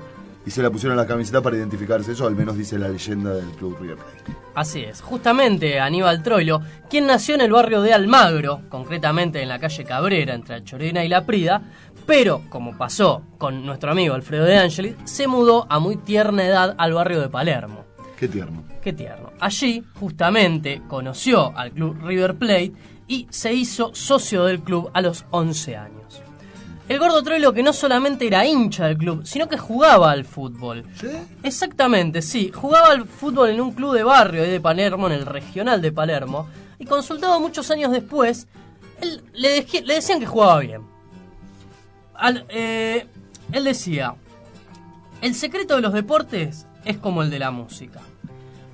y se la pusieron a la camiseta para identificarse. Eso al menos dice la leyenda del Club River Plate. Así es, justamente Aníbal Troilo, quien nació en el barrio de Almagro, concretamente en la calle Cabrera, entre Chorena y La Prida, pero, como pasó con nuestro amigo Alfredo de Angelis, se mudó a muy tierna edad al barrio de Palermo. Qué tierno. Qué tierno. Allí, justamente, conoció al club River Plate y se hizo socio del club a los 11 años. El gordo Troilo que no solamente era hincha del club, sino que jugaba al fútbol. ¿Sí? Exactamente, sí. Jugaba al fútbol en un club de barrio de Palermo, en el regional de Palermo. Y consultado muchos años después, él, le, decían que jugaba bien. Al- eh, él decía, el secreto de los deportes es como el de la música.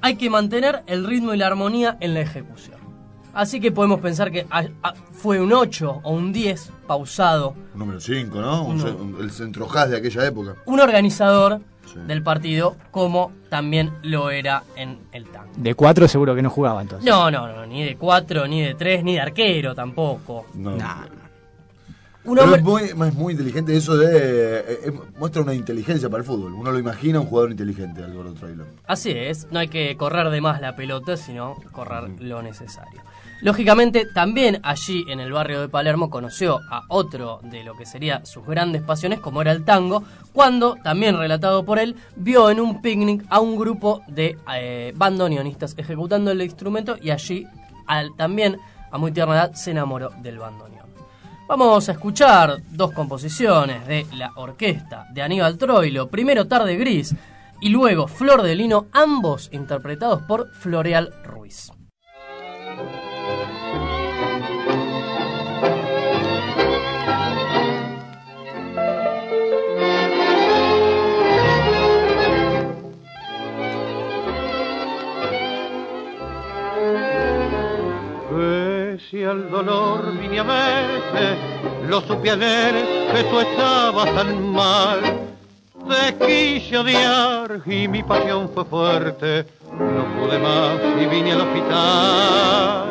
Hay que mantener el ritmo y la armonía en la ejecución. Así que podemos pensar que a- a- fue un 8 o un 10 pausado, Número 5, ¿no? Un un- el centrojaz de aquella época. un organizador Sí. del partido como también lo era en el tango. De cuatro seguro que no jugaba entonces. No, no, no, ni de 4, ni de 3, ni de arquero tampoco. No. Un Pero es muy, es muy inteligente eso de... eh, eh, muestra una inteligencia para el fútbol. Uno lo imagina un jugador inteligente, al gordo Troilo. Así es, no hay que correr de más la pelota, sino correr lo necesario. Lógicamente, también allí en el barrio de Palermo conoció a otro de lo que sería sus grandes pasiones, como era el tango, cuando, también relatado por él, vio en un picnic a un grupo de eh, bandoneonistas ejecutando el instrumento y allí al- también, a muy tierna edad, se enamoró del bandoneón. Vamos a escuchar dos composiciones de la orquesta de Aníbal Troilo, primero Tarde Gris y luego Flor de Lino, ambos interpretados por Floreal Ruiz. Pese al dolor vine a verte, lo supe ayer que tú estabas tan mal. Te quise odiar y mi pasión fue fuerte, no pude más y vine al hospital.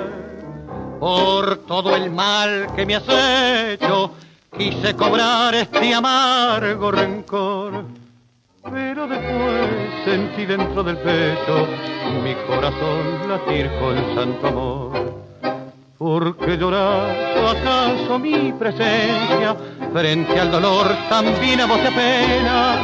Por todo el mal que me has hecho, quise cobrar este amargo rencor. Pero después sentí dentro del pecho mi corazón latir con santo amor. Porque llorar acaso mi presencia frente al dolor también a vos te pena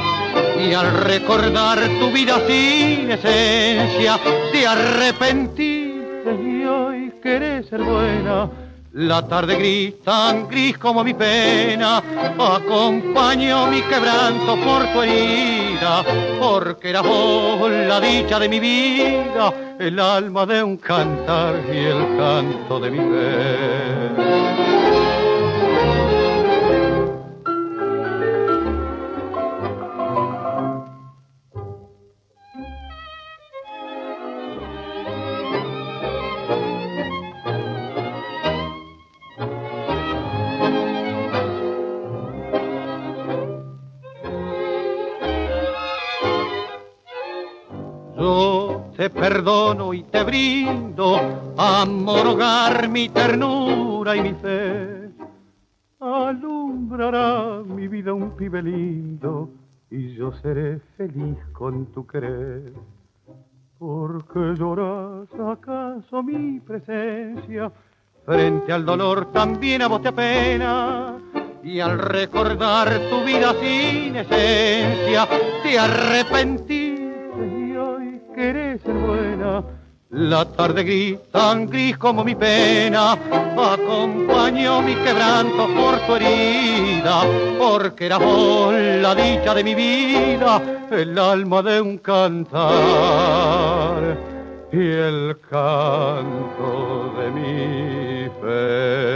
y al recordar tu vida sin esencia te arrepentiste y hoy querés ser buena la tarde gris, tan gris como mi pena, acompañó mi quebranto por tu herida, porque era vos la dicha de mi vida, el alma de un cantar y el canto de mi fe. Te perdono y te brindo amor, hogar, mi ternura y mi fe. Alumbrará mi vida un pibe lindo y yo seré feliz con tu querer. ¿Por qué lloras acaso mi presencia? Frente al dolor también a vos te apena. Y al recordar tu vida sin esencia, te hoy querés ser buena. La tarde gris, tan gris como mi pena, acompañó mi quebranto por tu herida, porque era vos la dicha de mi vida, el alma de un cantar y el canto de mi fe.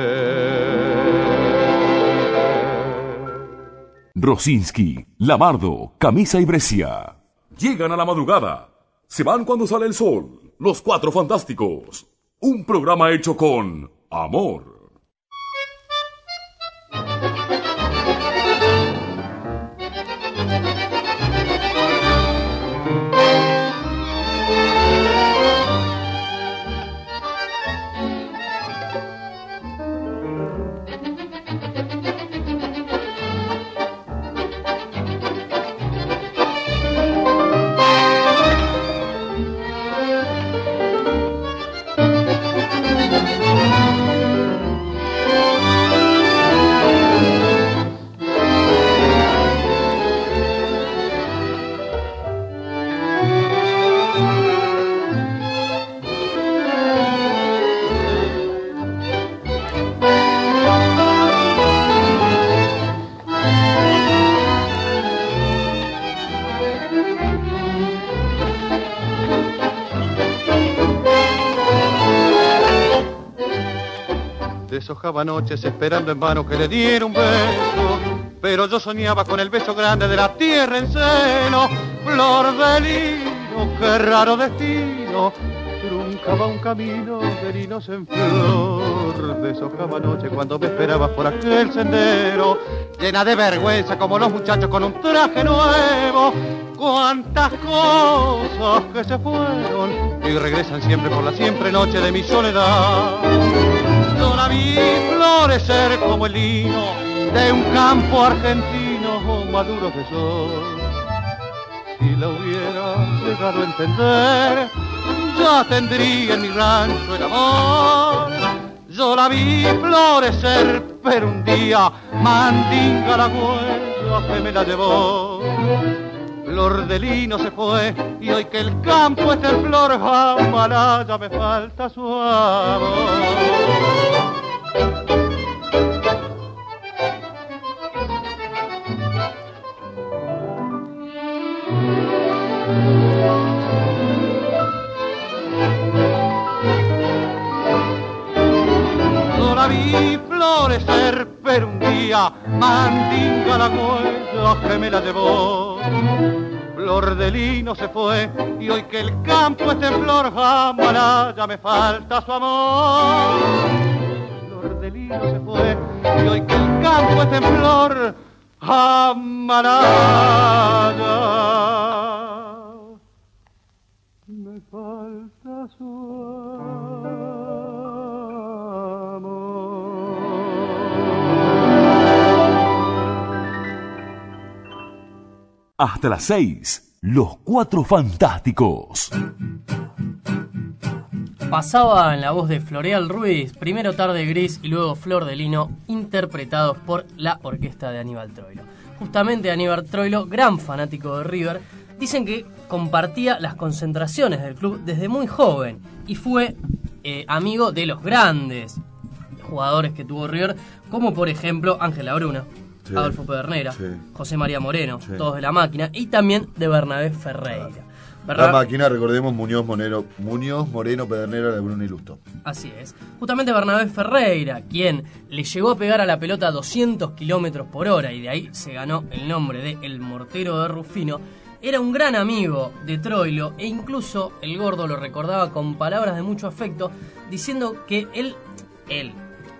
Rosinski, Lamardo, Camisa y Brescia. Llegan a la madrugada. Se van cuando sale el sol. Los Cuatro Fantásticos. Un programa hecho con amor. Deshojaba noches esperando en vano que le diera un beso, pero yo soñaba con el beso grande de la tierra en seno, flor de lino, qué raro destino, truncaba un camino de linos en flor, deshojaba noche cuando me esperabas por aquel sendero, llena de vergüenza como los muchachos con un traje nuevo, cuántas cosas que se fueron y regresan siempre por la siempre noche de mi soledad. Yo la vi florecer como el lino de un campo argentino maduro de sol. Si la hubiera llegado a entender, ya tendría en mi rancho el amor. Yo la vi florecer, pero un día mandinga la huella que me la llevó. Flor de lino se fue y hoy que el campo está en flor, jamás ya me falta su amor. Mandinga la huella que me la llevó. Flor de lino se fue y hoy que el campo está en flor, ya me falta su amor. Flor de lino se fue y hoy que el campo está en flor, jamás me falta su Hasta las seis. Los Cuatro Fantásticos. Pasaba en la voz de Floreal Ruiz, primero Tarde Gris y luego Flor de Lino, interpretados por la orquesta de Aníbal Troilo. Justamente Aníbal Troilo, gran fanático de River, dicen que compartía las concentraciones del club desde muy joven y fue eh, amigo de los grandes jugadores que tuvo River, como por ejemplo Ángela Bruna, Sí, Adolfo Pedernera, sí. José María Moreno, todos de la máquina, y también de Bernabé Ferreira. La máquina, recordemos, Muñoz Moreno, Muñoz Moreno Pedernera de Bruno y Lusto. Así es. Justamente Bernabé Ferreira, quien le llegó a pegar a la pelota a 200 kilómetros por hora y de ahí se ganó el nombre de El Mortero de Rufino, era un gran amigo de Troilo e incluso el gordo lo recordaba con palabras de mucho afecto, diciendo que él, él,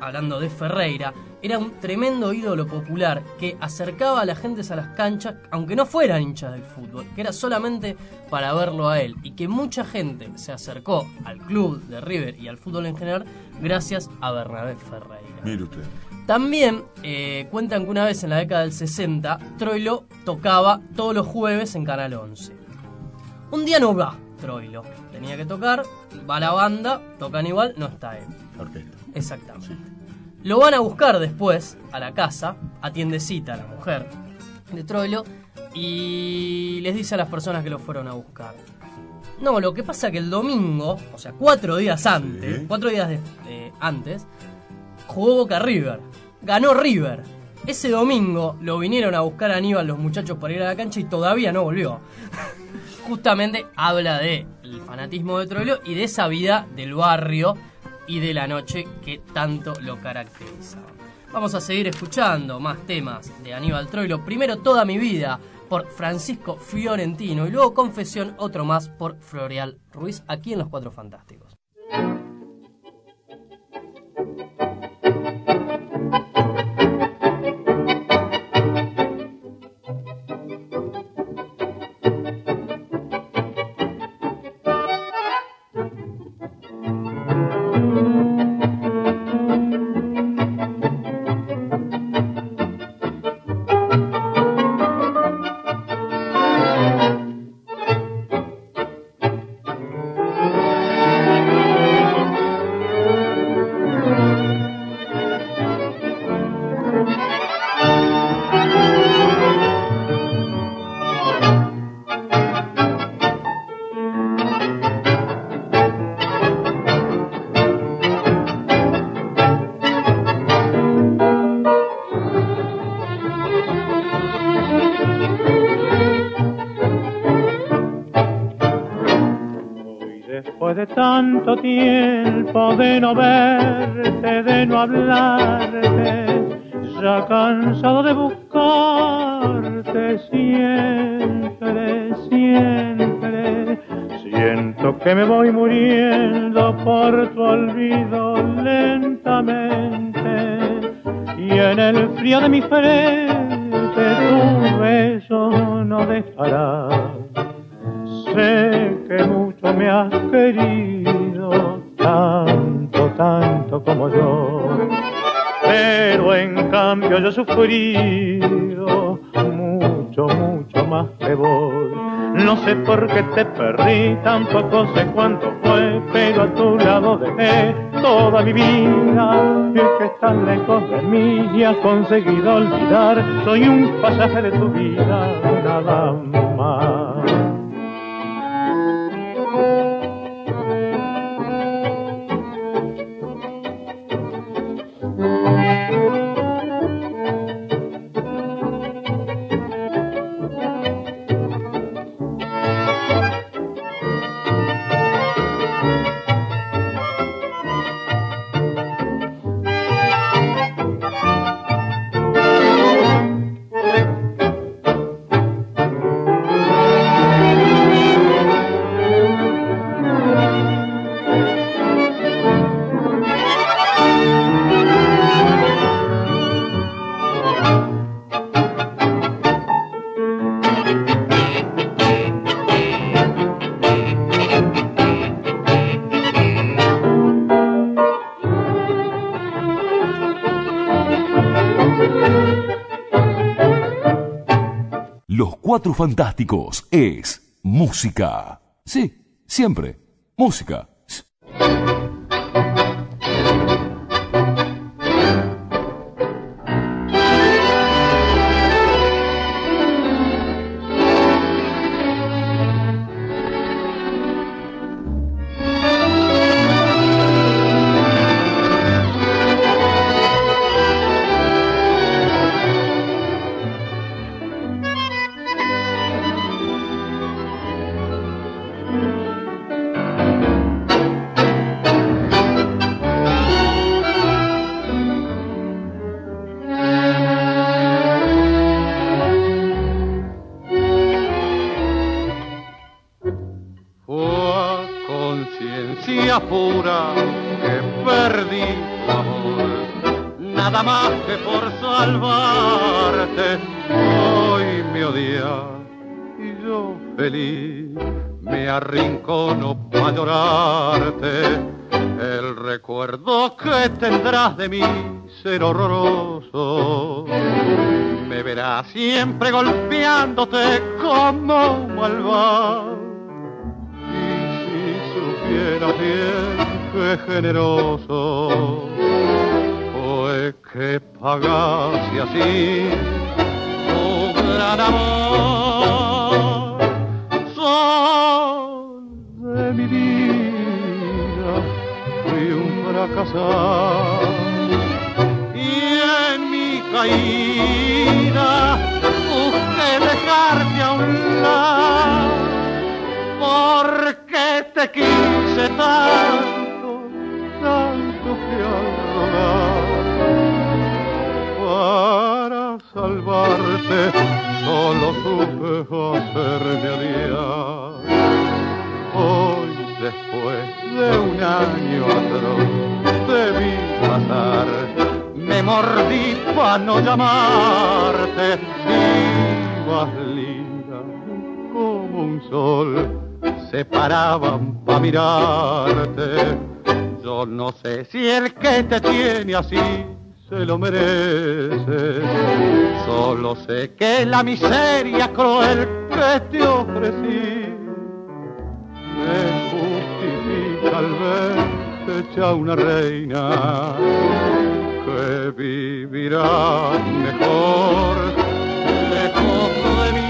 hablando de Ferreira, era un tremendo ídolo popular que acercaba a las gentes a las canchas, aunque no fueran hinchas del fútbol, que era solamente para verlo a él, y que mucha gente se acercó al club de River y al fútbol en general gracias a Bernabé Ferreira. Mire usted. También eh, cuentan que una vez en la década del 60, Troilo tocaba todos los jueves en Canal 11. Un día no va, Troilo. Tenía que tocar, va la banda, tocan igual, no está él. Orquesta. Exactamente. Lo van a buscar después a la casa, atiendecita a la mujer de Troilo, y les dice a las personas que lo fueron a buscar. No, lo que pasa que el domingo, o sea, cuatro días antes, cuatro días de- eh, antes, jugó Boca River. Ganó River. Ese domingo lo vinieron a buscar a Aníbal los muchachos para ir a la cancha y todavía no volvió. [laughs] Justamente habla de el fanatismo de Troilo y de esa vida del barrio y de la noche que tanto lo caracteriza. Vamos a seguir escuchando más temas de Aníbal Troilo. Primero Toda mi vida por Francisco Fiorentino y luego Confesión, otro más por Floreal Ruiz, aquí en Los Cuatro Fantásticos. Tiempo de no verte, de no hablarte, ya cansado de buscarte siempre, siempre, siento que me voy muriendo sé por te perdí, tampoco sé cuánto fue, pero a tu lado dejé toda mi vida. Y que estás lejos de mí y has conseguido olvidar, soy un pasaje de tu vida, nada más. Cuatro Fantásticos es música. Sí, siempre. Música. Que por salvarte. Hoy me odias y yo feliz me arrincono para llorarte. El recuerdo que tendrás de mí ser horroroso. Me verás siempre golpeándote como un malvado y quiera bien, qué generoso que pagase así tu gran amor. Sol de mi vida, fui un fracasado y en mi caída busqué dejarte a un lado porque te quise tanto, tanto que al rodar para salvarte solo supe hacerme odiar. Hoy después de un año atroz te vi pasar, me mordí para no llamarte, ibas linda como un sol, se paraban para mirarte. Yo no sé si el que te tiene así se lo merece. Solo sé que la miseria cruel que te ofrecí me justifica al verte hecha una reina que vivirá mejor lejos de mí.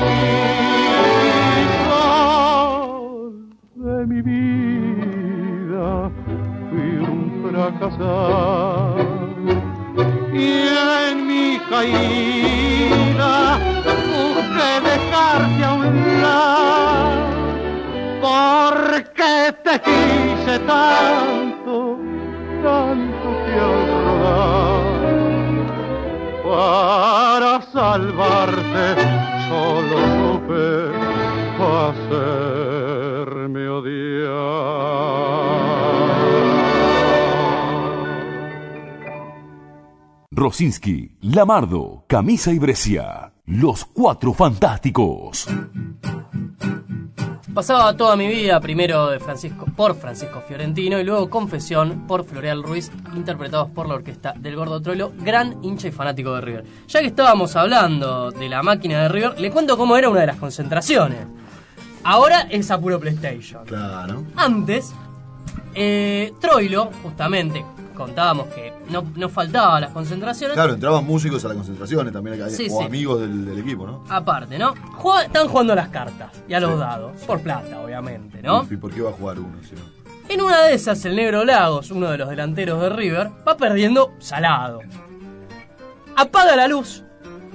Sol de mi vida fui un fracasado y en mi caída busqué dejarte a un lado. Porque te quise tanto, tanto que al para salvarte solo supe hacerme Rosinski, Lamardo, Camisa y Brescia. Los cuatro fantásticos. Pasaba toda mi vida primero de Francisco, por Francisco Fiorentino y luego Confesión por Floreal Ruiz, interpretados por la orquesta del Gordo Troilo, gran hincha y fanático de River. Ya que estábamos hablando de la máquina de River, le cuento cómo era una de las concentraciones. Ahora es a puro PlayStation. Claro. Antes, eh, Troilo, justamente, contábamos que no, no faltaba a las concentraciones. Claro, entraban músicos a las concentraciones también, acá, Sí, o sí. amigos del, del equipo, ¿no? Aparte, ¿no? Están jugando a las cartas y a los Sí. dados, por plata, obviamente, ¿no? ¿Y por qué va a jugar uno? Si no? En una de esas, el Negro Lagos, uno de los delanteros de River, va perdiendo salado. Apaga la luz,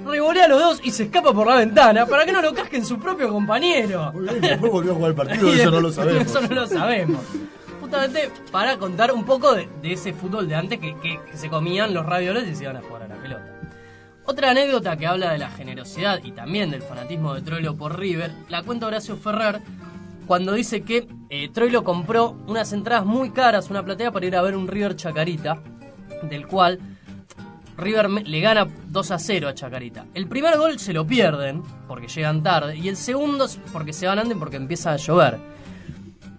revolea los dos y se escapa por la ventana para que no lo casquen su propio compañero. Muy bien, después volvió a jugar el partido, [laughs] eso no lo sabemos. [laughs] Eso no lo sabemos. Justamente para contar un poco de, ese fútbol de antes que, se comían los ravioles y se iban a jugar a la pelota. Otra anécdota que habla de la generosidad y también del fanatismo de Troilo por River la cuenta Horacio Ferrer cuando dice que eh, Troilo compró unas entradas muy caras, una platea para ir a ver un River Chacarita, del cual River le gana 2 a 0 a Chacarita. El primer gol se lo pierden porque llegan tarde y el segundo porque se van antes porque empieza a llover.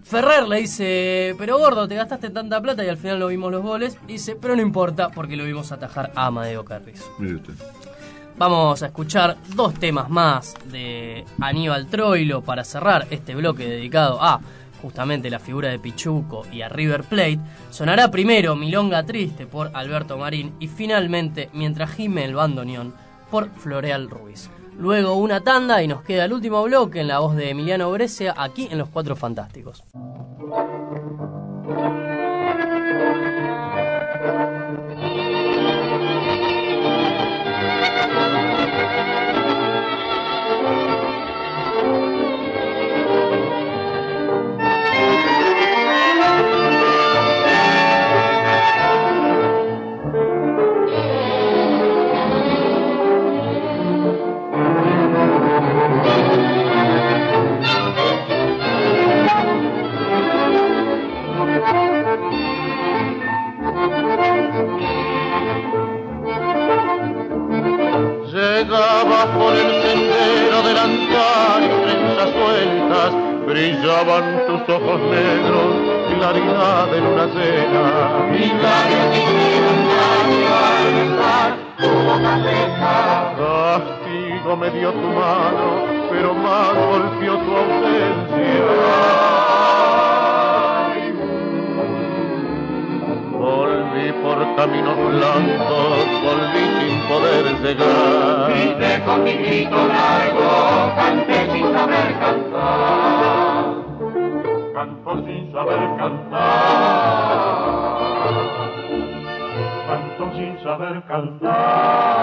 Ferrer le dice, pero gordo, te gastaste tanta plata y al final no vimos los goles. Dice, pero no importa porque lo vimos atajar a Amadeo Carrizo. Mire usted. Vamos a escuchar dos temas más de Aníbal Troilo para cerrar este bloque dedicado a justamente la figura de Pichuco y a River Plate. Sonará primero Milonga Triste por Alberto Marín y finalmente Mientras gime el bandoneón por Floreal Ruiz. Luego una tanda y nos queda el último bloque en la voz de Emiliano Brescia aquí en Los Cuatro Fantásticos. brillaban tus ojos negros, claridad en una cena, y la de luna llena. Mi ah, Castigo me dio tu mano, pero más golpeó tu ausencia. Volví por caminos blancos, volví sin poder llegar. Y de con mi grito largo, canté sin saber cantar. Canto sin saber cantar. Canto sin saber cantar.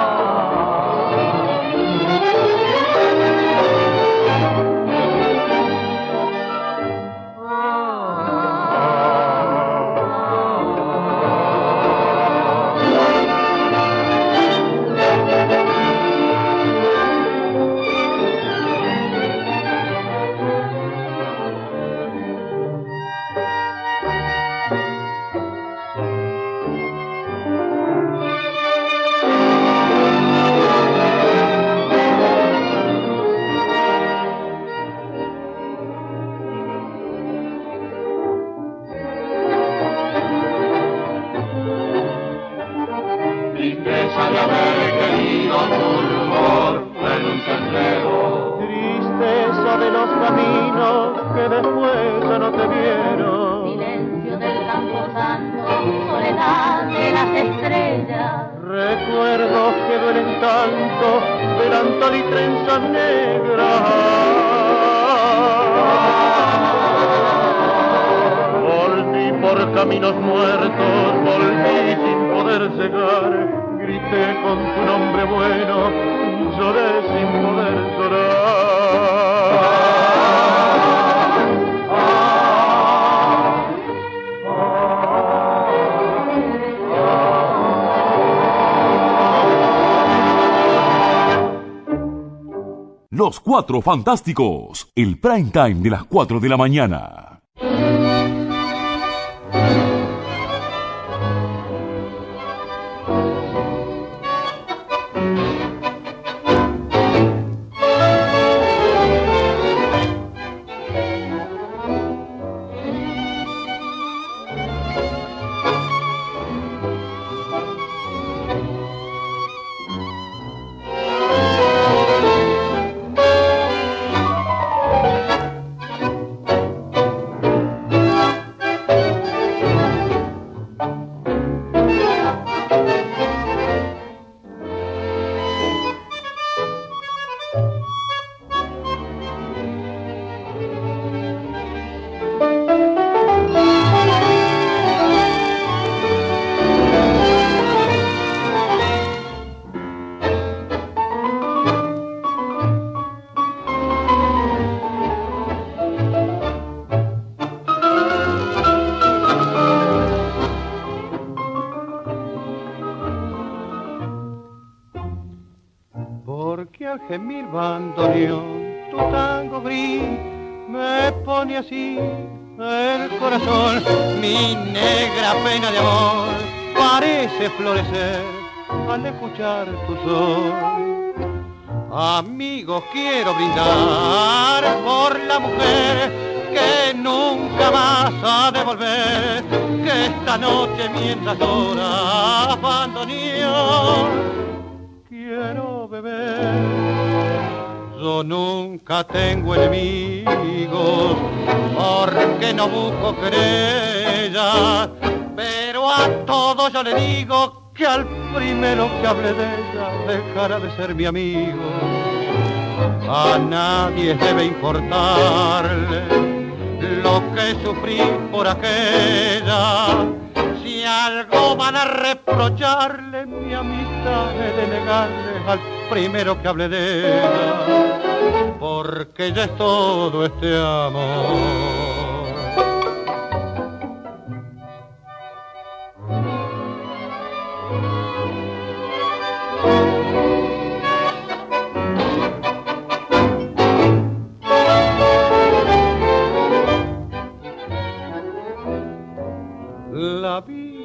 Los Cuatro Fantásticos, el prime time de las 4 de la mañana. Todos yo le digo que al primero que hable de ella dejará de ser mi amigo. A nadie debe importarle lo que sufrí por aquella. Si algo van a reprocharle, mi amistad he de negarle al primero que hable de ella, porque ya es todo este amor.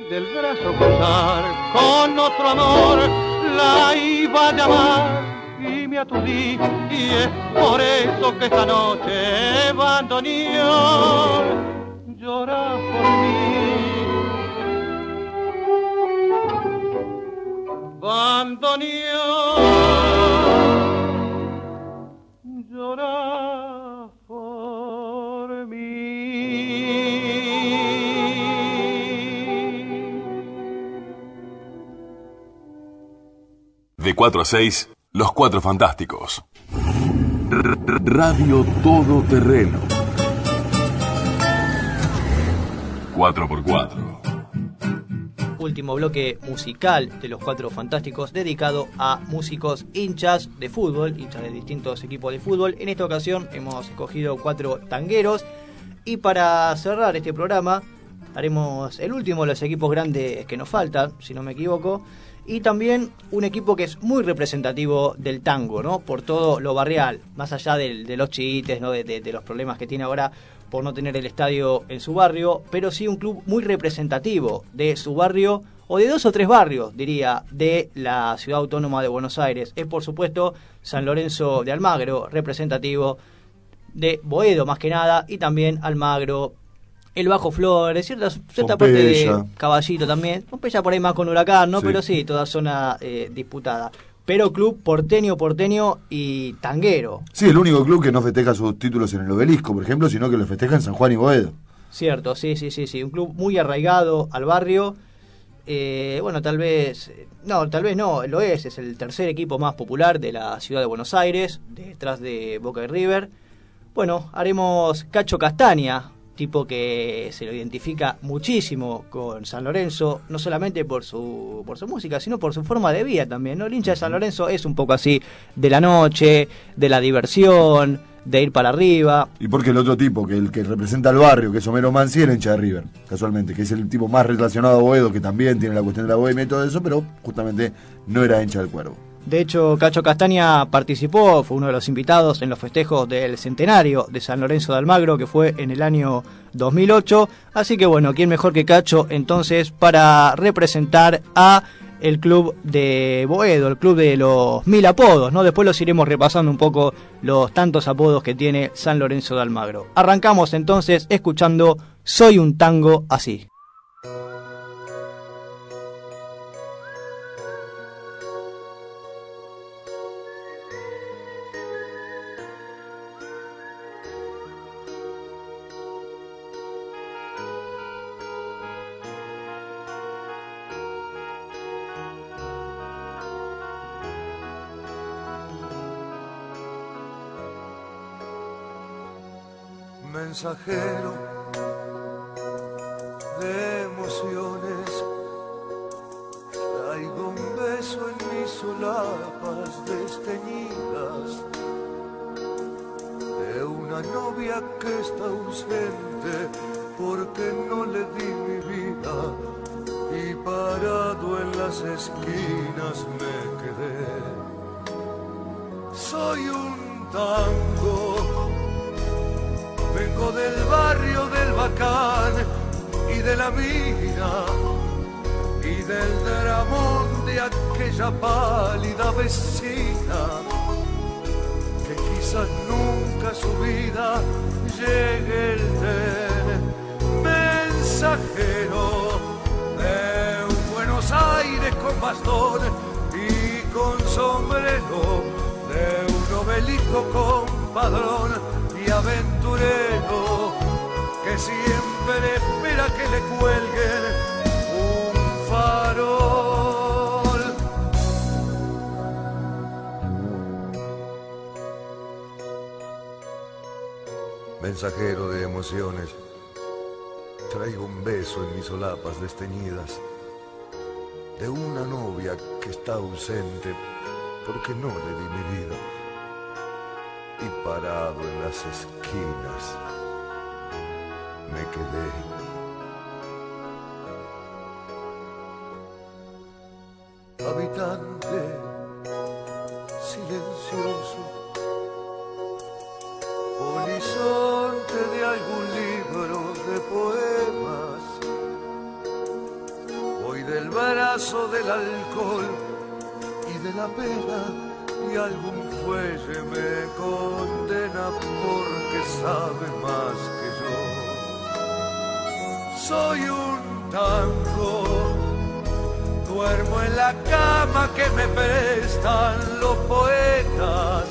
Del brazo cruzar con otro amor, la iba a llamar y me aturdí y es por eso que esta noche bandoneón llora por mí. Bandoneón llora De 4 a 6, Los Cuatro Fantásticos. Radio Todoterreno. 4x4. Último bloque musical de los Cuatro Fantásticos dedicado a músicos hinchas de fútbol, hinchas de distintos equipos de fútbol. En esta ocasión hemos escogido cuatro tangueros y para cerrar este programa haremos el último de los equipos grandes que nos faltan, si no me equivoco, y también un equipo que es muy representativo del tango, ¿no? Por todo lo barrial, más allá de, los chiites, ¿no? De- de los problemas que tiene ahora por no tener el estadio en su barrio, pero sí un club muy representativo de su barrio o de dos o tres barrios, diría, de la ciudad autónoma de Buenos Aires. Es por supuesto San Lorenzo de Almagro, representativo de Boedo más que nada, y también Almagro, el Bajo Flores, cierta, cierta parte de. Caballito también, Pompeya por ahí más con Huracán, ¿no? Sí. Pero sí, toda zona eh, disputada. Pero club porteño, porteño y tanguero, Sí, el único club que no festeja sus títulos en el obelisco, por ejemplo, sino que lo festeja en San Juan y Boedo. cierto, sí, sí, sí, sí, un club muy arraigado al barrio. Eh, bueno, tal vez, no, tal vez no, lo es, es el tercer equipo más popular de la ciudad de Buenos Aires, detrás de Boca y River. Bueno, haremos Cacho Castaña, tipo que se lo identifica muchísimo con San Lorenzo, no solamente por su, por su música, sino por su forma de vida también, ¿no? El hincha de San Lorenzo es un poco así, de la noche, de la diversión, de ir para arriba. Y porque el otro tipo, que el que representa al barrio, que es Homero Mansi, era hincha de River, casualmente, que es el tipo más relacionado a Boedo, que también tiene la cuestión de la bohemia y todo eso, pero justamente no era hincha del cuervo. De hecho, Cacho Castaña participó, fue uno de los invitados en los festejos del centenario de San Lorenzo de Almagro, que fue en el año 2008. Así que bueno, ¿quién mejor que Cacho entonces para representar a el club de Boedo, el club de los mil apodos, ¿no? Después los iremos repasando un poco los tantos apodos que tiene San Lorenzo de Almagro. Arrancamos entonces escuchando Soy un tango así. De emociones. Traigo un beso en mis solapas desteñidas de una novia que está ausente porque no le di mi vida y parado en las esquinas me quedé. Soy un tango Vengo del barrio del Bacán y de la mina y del dramón de aquella pálida vecina que quizás nunca su vida llegue el tren. Mensajero de un Buenos Aires con bastón y con sombrero de un obelisco con padrón aventurero que siempre espera que le cuelguen un farol. Mensajero de emociones, traigo un beso en mis solapas desteñidas de una novia que está ausente porque no le di mi vida y parado en las esquinas me quedé. Habitante silencioso, horizonte de algún libro de poemas, hoy del brazo del alcohol y de la pena y algún fuelle me condena porque sabe más que yo. Soy un tango, duermo en la cama que me prestan los poetas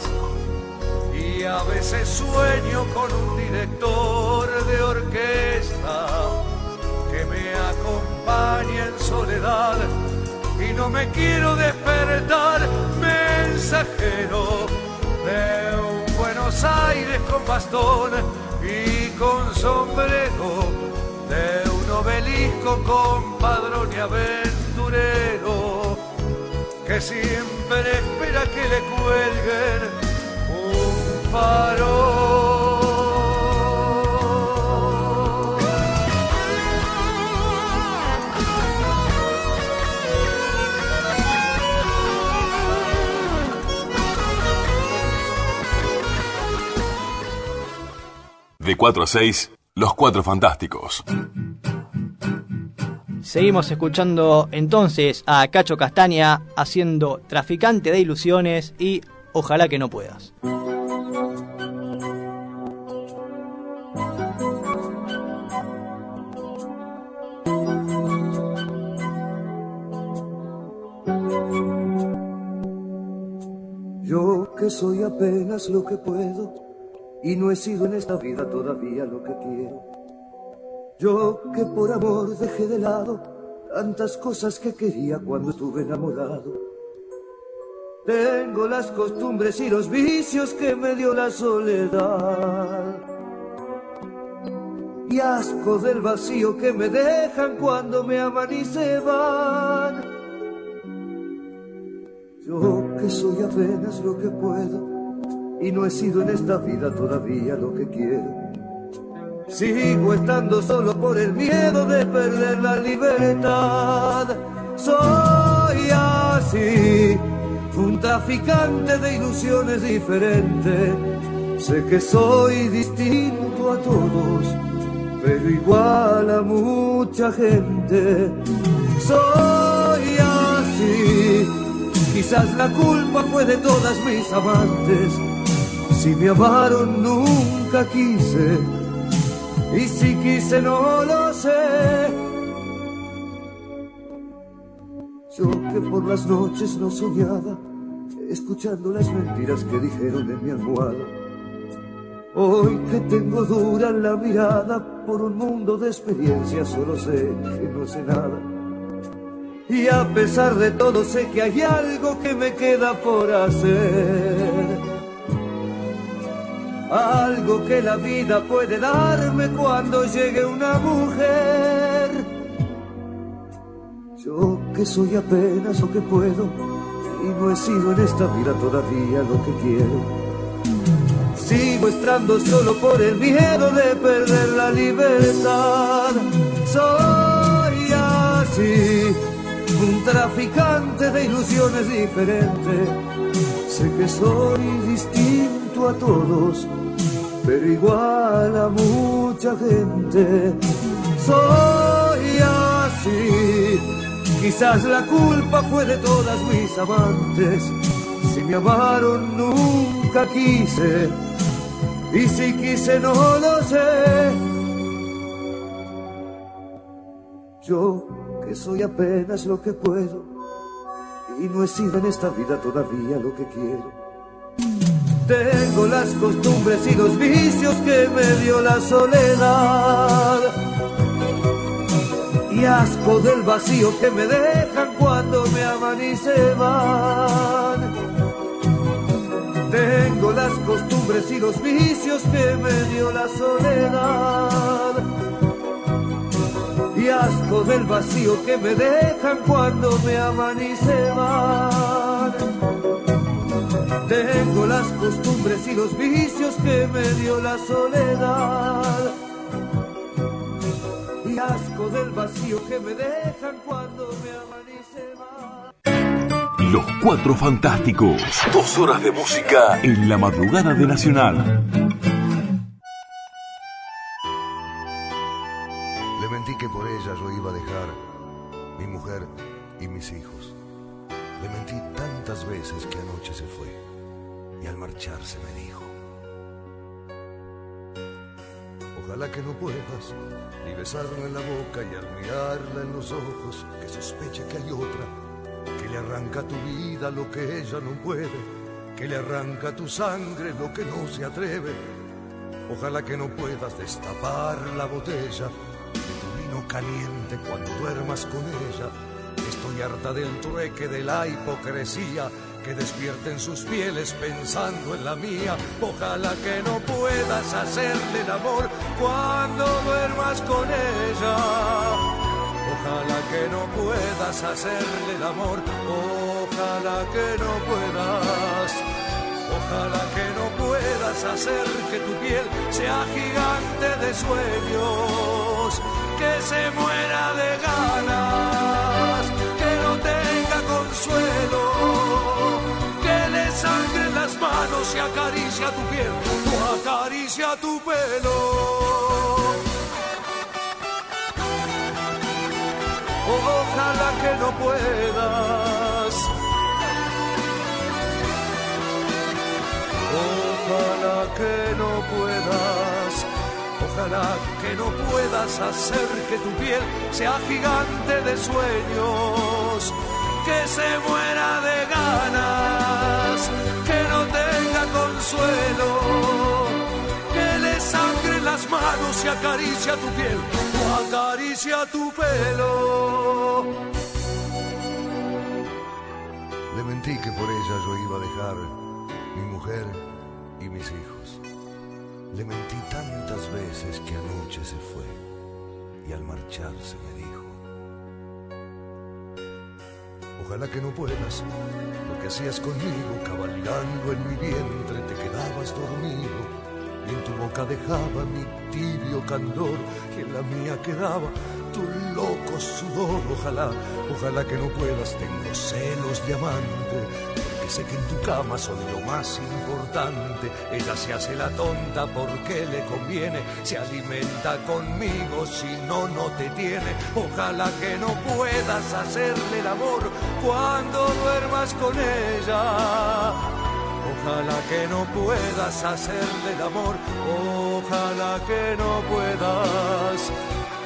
y a veces sueño con un director de orquesta que me acompaña en soledad y no me quiero despertar, mensajero de un Buenos Aires con bastón y con sombrero, de un obelisco con padrón y aventurero, que siempre espera que le cuelguen un farol. 4 a 6, Los Cuatro Fantásticos. Seguimos escuchando entonces a Cacho Castaña haciendo Traficante de Ilusiones y Ojalá que no puedas. Yo que soy apenas lo que puedo y no he sido en esta vida todavía lo que quiero. Yo que por amor dejé de lado tantas cosas que quería cuando estuve enamorado. Tengo las costumbres y los vicios que me dio la soledad. Y asco del vacío que me dejan cuando me aman y se van. Yo que soy apenas lo que puedo y no he sido en esta vida todavía lo que quiero. Sigo estando solo por el miedo de perder la libertad. Soy así, un traficante de ilusiones diferentes. Sé que soy distinto a todos, pero igual a mucha gente. Soy así, quizás la culpa fue de todas mis amantes. Si me amaron nunca quise y si quise no lo sé. Yo que por las noches no soñaba, escuchando las mentiras que dijeron en mi almohada. Hoy que tengo dura la mirada por un mundo de experiencias, solo sé que no sé nada. Y a pesar de todo sé que hay algo que me queda por hacer. Algo que la vida puede darme cuando llegue una mujer. Yo que soy apenas lo que puedo y no he sido en esta vida todavía lo que quiero. Sigo estando solo por el miedo de perder la libertad. Soy así, un traficante de ilusiones diferentes. Sé que soy distinto a todos, pero igual a mucha gente. Soy así, quizás la culpa fue de todas mis amantes. Si me amaron nunca quise, y si quise no lo sé. Yo que soy apenas lo que puedo y no he sido en esta vida todavía lo que quiero. Tengo las costumbres y los vicios que me dio la soledad. Y asco del vacío que me dejan cuando me aman y se van. Tengo las costumbres y los vicios que me dio la soledad. Y asco del vacío que me dejan cuando me aman y se van. Tengo las costumbres y los vicios que me dio la soledad. Y asco del vacío que me dejan cuando me aman y se van. Los Cuatro Fantásticos. Dos horas de música en la madrugada de Nacional. Le mentí que por ella yo iba a dejar mi mujer y mis hijos. Le mentí tantas veces que anoche se fue y al marcharse me dijo, ojalá que no puedas ni besarla en la boca y al mirarla en los ojos que sospeche que hay otra, que le arranca tu vida lo que ella no puede, que le arranca tu sangre lo que no se atreve. Ojalá que no puedas destapar la botella de tu vino caliente cuando duermas con ella. Estoy harta del trueque de la hipocresía, que despierten sus pieles pensando en la mía. Ojalá que no puedas hacerle el amor cuando duermas con ella. Ojalá que no puedas hacerle el amor, ojalá que no puedas. Ojalá que no puedas hacer que tu piel sea gigante de sueños, que se muera de ganas, manos y acaricia tu piel, o acaricia tu pelo. Ojalá que no puedas. Ojalá que no puedas. Ojalá que no puedas hacer que tu piel sea gigante de sueños. Que se muera de ganas. Que consuelo. Que le sangre las manos y acaricia tu piel. O acaricia tu pelo. Le mentí que por ella yo iba a dejar mi mujer y mis hijos. Le mentí tantas veces que anoche se fue y al marcharse me Ojalá que no puedas, lo que hacías conmigo, cabalgando en mi vientre, te quedabas dormido y en tu boca dejaba mi tibio candor y en la mía quedaba tu loco sudor. Ojalá, ojalá que no puedas, tengo celos de amante, sé que en tu cama son lo más importante. Ella se hace la tonta porque le conviene, se alimenta conmigo, si no, no te tiene. Ojalá que no puedas hacerle el amor cuando duermas con ella. Ojalá que no puedas hacerle el amor, ojalá que no puedas.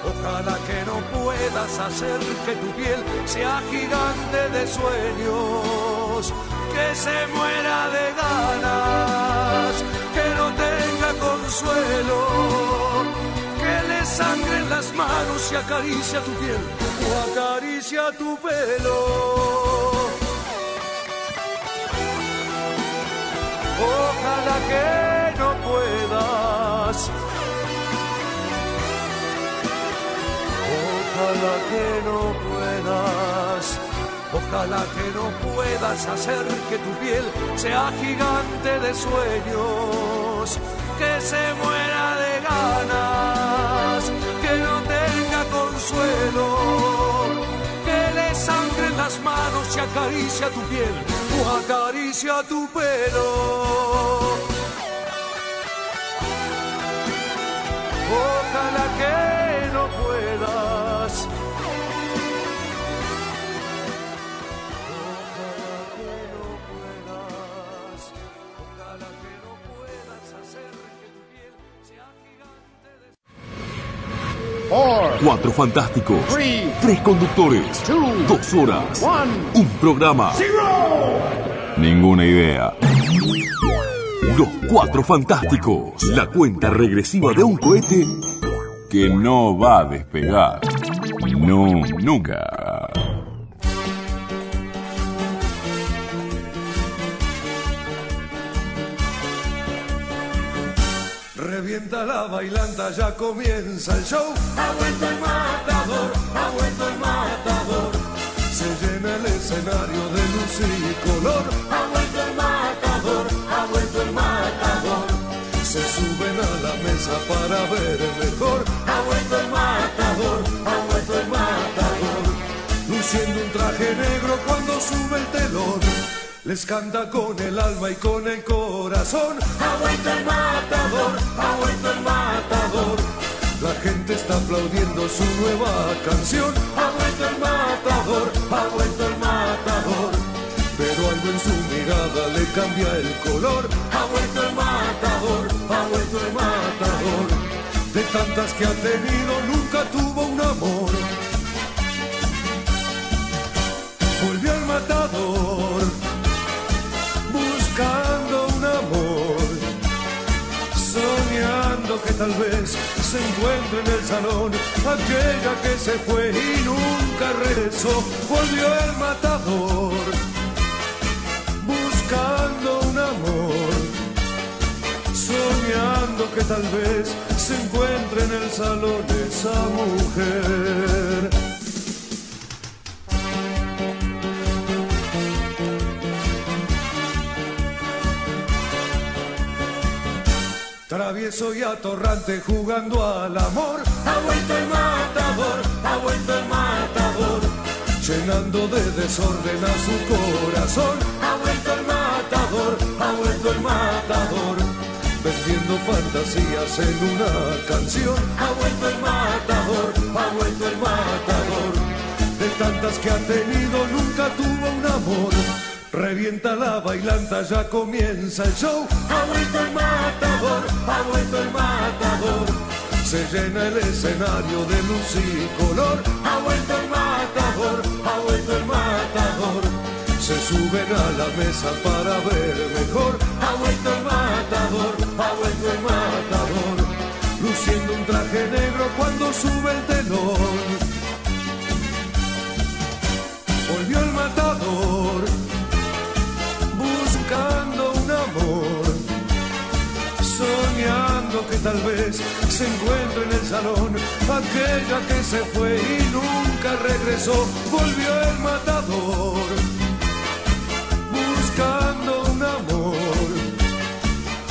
Ojalá que no puedas hacer que tu piel sea gigante de sueños, que se muera de ganas, que no tenga consuelo, que le sangren las manos y acaricia tu piel o acaricia tu pelo. Ojalá que no puedas. Ojalá que no puedas. Ojalá que no puedas hacer que tu piel sea gigante de sueños, que se muera de ganas, que no tenga consuelo, que le sangren las manos y acaricia tu piel o acaricia tu pelo. Ojalá que Cuatro fantásticos. Tres conductores. Dos horas. Un programa. Ninguna idea. Los cuatro fantásticos. La cuenta regresiva de un cohete que no va a despegar. No, nunca. Revienta la bailanta, ya comienza el show. Ha vuelto el matador, ha vuelto el matador. Se llena el escenario de luz y color. Ha vuelto el matador, ha vuelto el matador. Se suben a la mesa para ver mejor. Ha vuelto el matador, ha vuelto el matador. Luciendo un traje negro cuando sube el telón. Les canta con el alma y con el corazón. Ha vuelto el matador, ha vuelto el matador. La gente está aplaudiendo su nueva canción. Ha vuelto el matador, ha vuelto el matador. Pero algo en su mirada le cambia el color. Ha vuelto el matador, ha vuelto el matador. De tantas que ha tenido, nunca tuvo un amor. Volvió el matador que tal vez se encuentre en el salón aquella que se fue y nunca regresó. Volvió el matador buscando un amor, soñando que tal vez se encuentre en el salón esa mujer. Travieso y atorrante jugando al amor, ha vuelto el matador, ha vuelto el matador, llenando de desorden a su corazón, ha vuelto el matador, ha vuelto el matador, vendiendo fantasías en una canción, ha vuelto el matador, ha vuelto el matador, de tantas que ha tenido nunca tuvo un amor. Revienta la bailanta, ya comienza el show. Ha vuelto el matador, ha vuelto el matador. Se llena el escenario de luz y color. Ha vuelto el matador, ha vuelto el matador. Se suben a la mesa para ver mejor. Ha vuelto el matador, ha vuelto el matador. Luciendo un traje negro cuando sube el telón. Volvió el matador tal vez se encuentre en el salón aquella que se fue y nunca regresó. Volvió el matador, buscando un amor,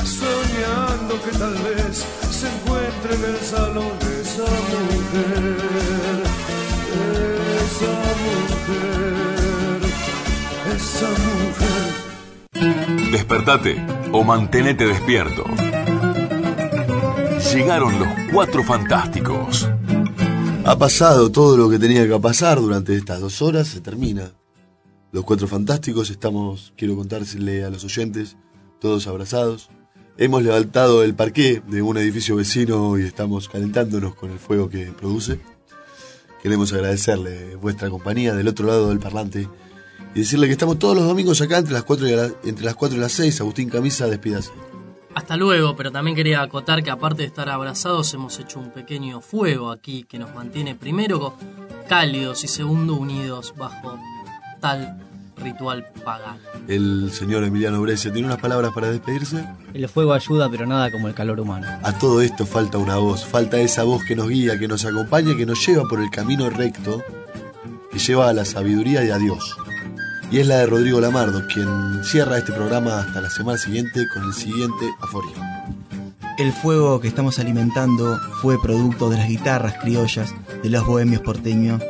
soñando que tal vez se encuentre en el salón esa mujer, esa mujer, esa mujer. Despertate o mantenete despierto. Llegaron los cuatro fantásticos. Ha pasado todo lo que tenía que pasar durante estas dos horas, se termina. Los cuatro fantásticos estamos, quiero contársele a los oyentes, todos abrazados. Hemos levantado el parqué de un edificio vecino y estamos calentándonos con el fuego que produce. Queremos agradecerle vuestra compañía del otro lado del parlante y decirle que estamos todos los domingos acá entre las 4 y, entre las 4 y las 6. Agustín Camisa, despídase. Hasta luego, pero también quería acotar que aparte de estar abrazados hemos hecho un pequeño fuego aquí que nos mantiene primero cálidos y segundo unidos bajo tal ritual pagano. El señor Emiliano Brescia tiene unas palabras para despedirse. El fuego ayuda, pero nada como el calor humano. A todo esto falta una voz, falta esa voz que nos guía, que nos acompaña, que nos lleva por el camino recto, que lleva a la sabiduría y a Dios. Y es la de Rodrigo Lamardo, quien cierra este programa hasta la semana siguiente con el siguiente aforismo. El fuego que estamos alimentando fue producto de las guitarras criollas de los bohemios porteños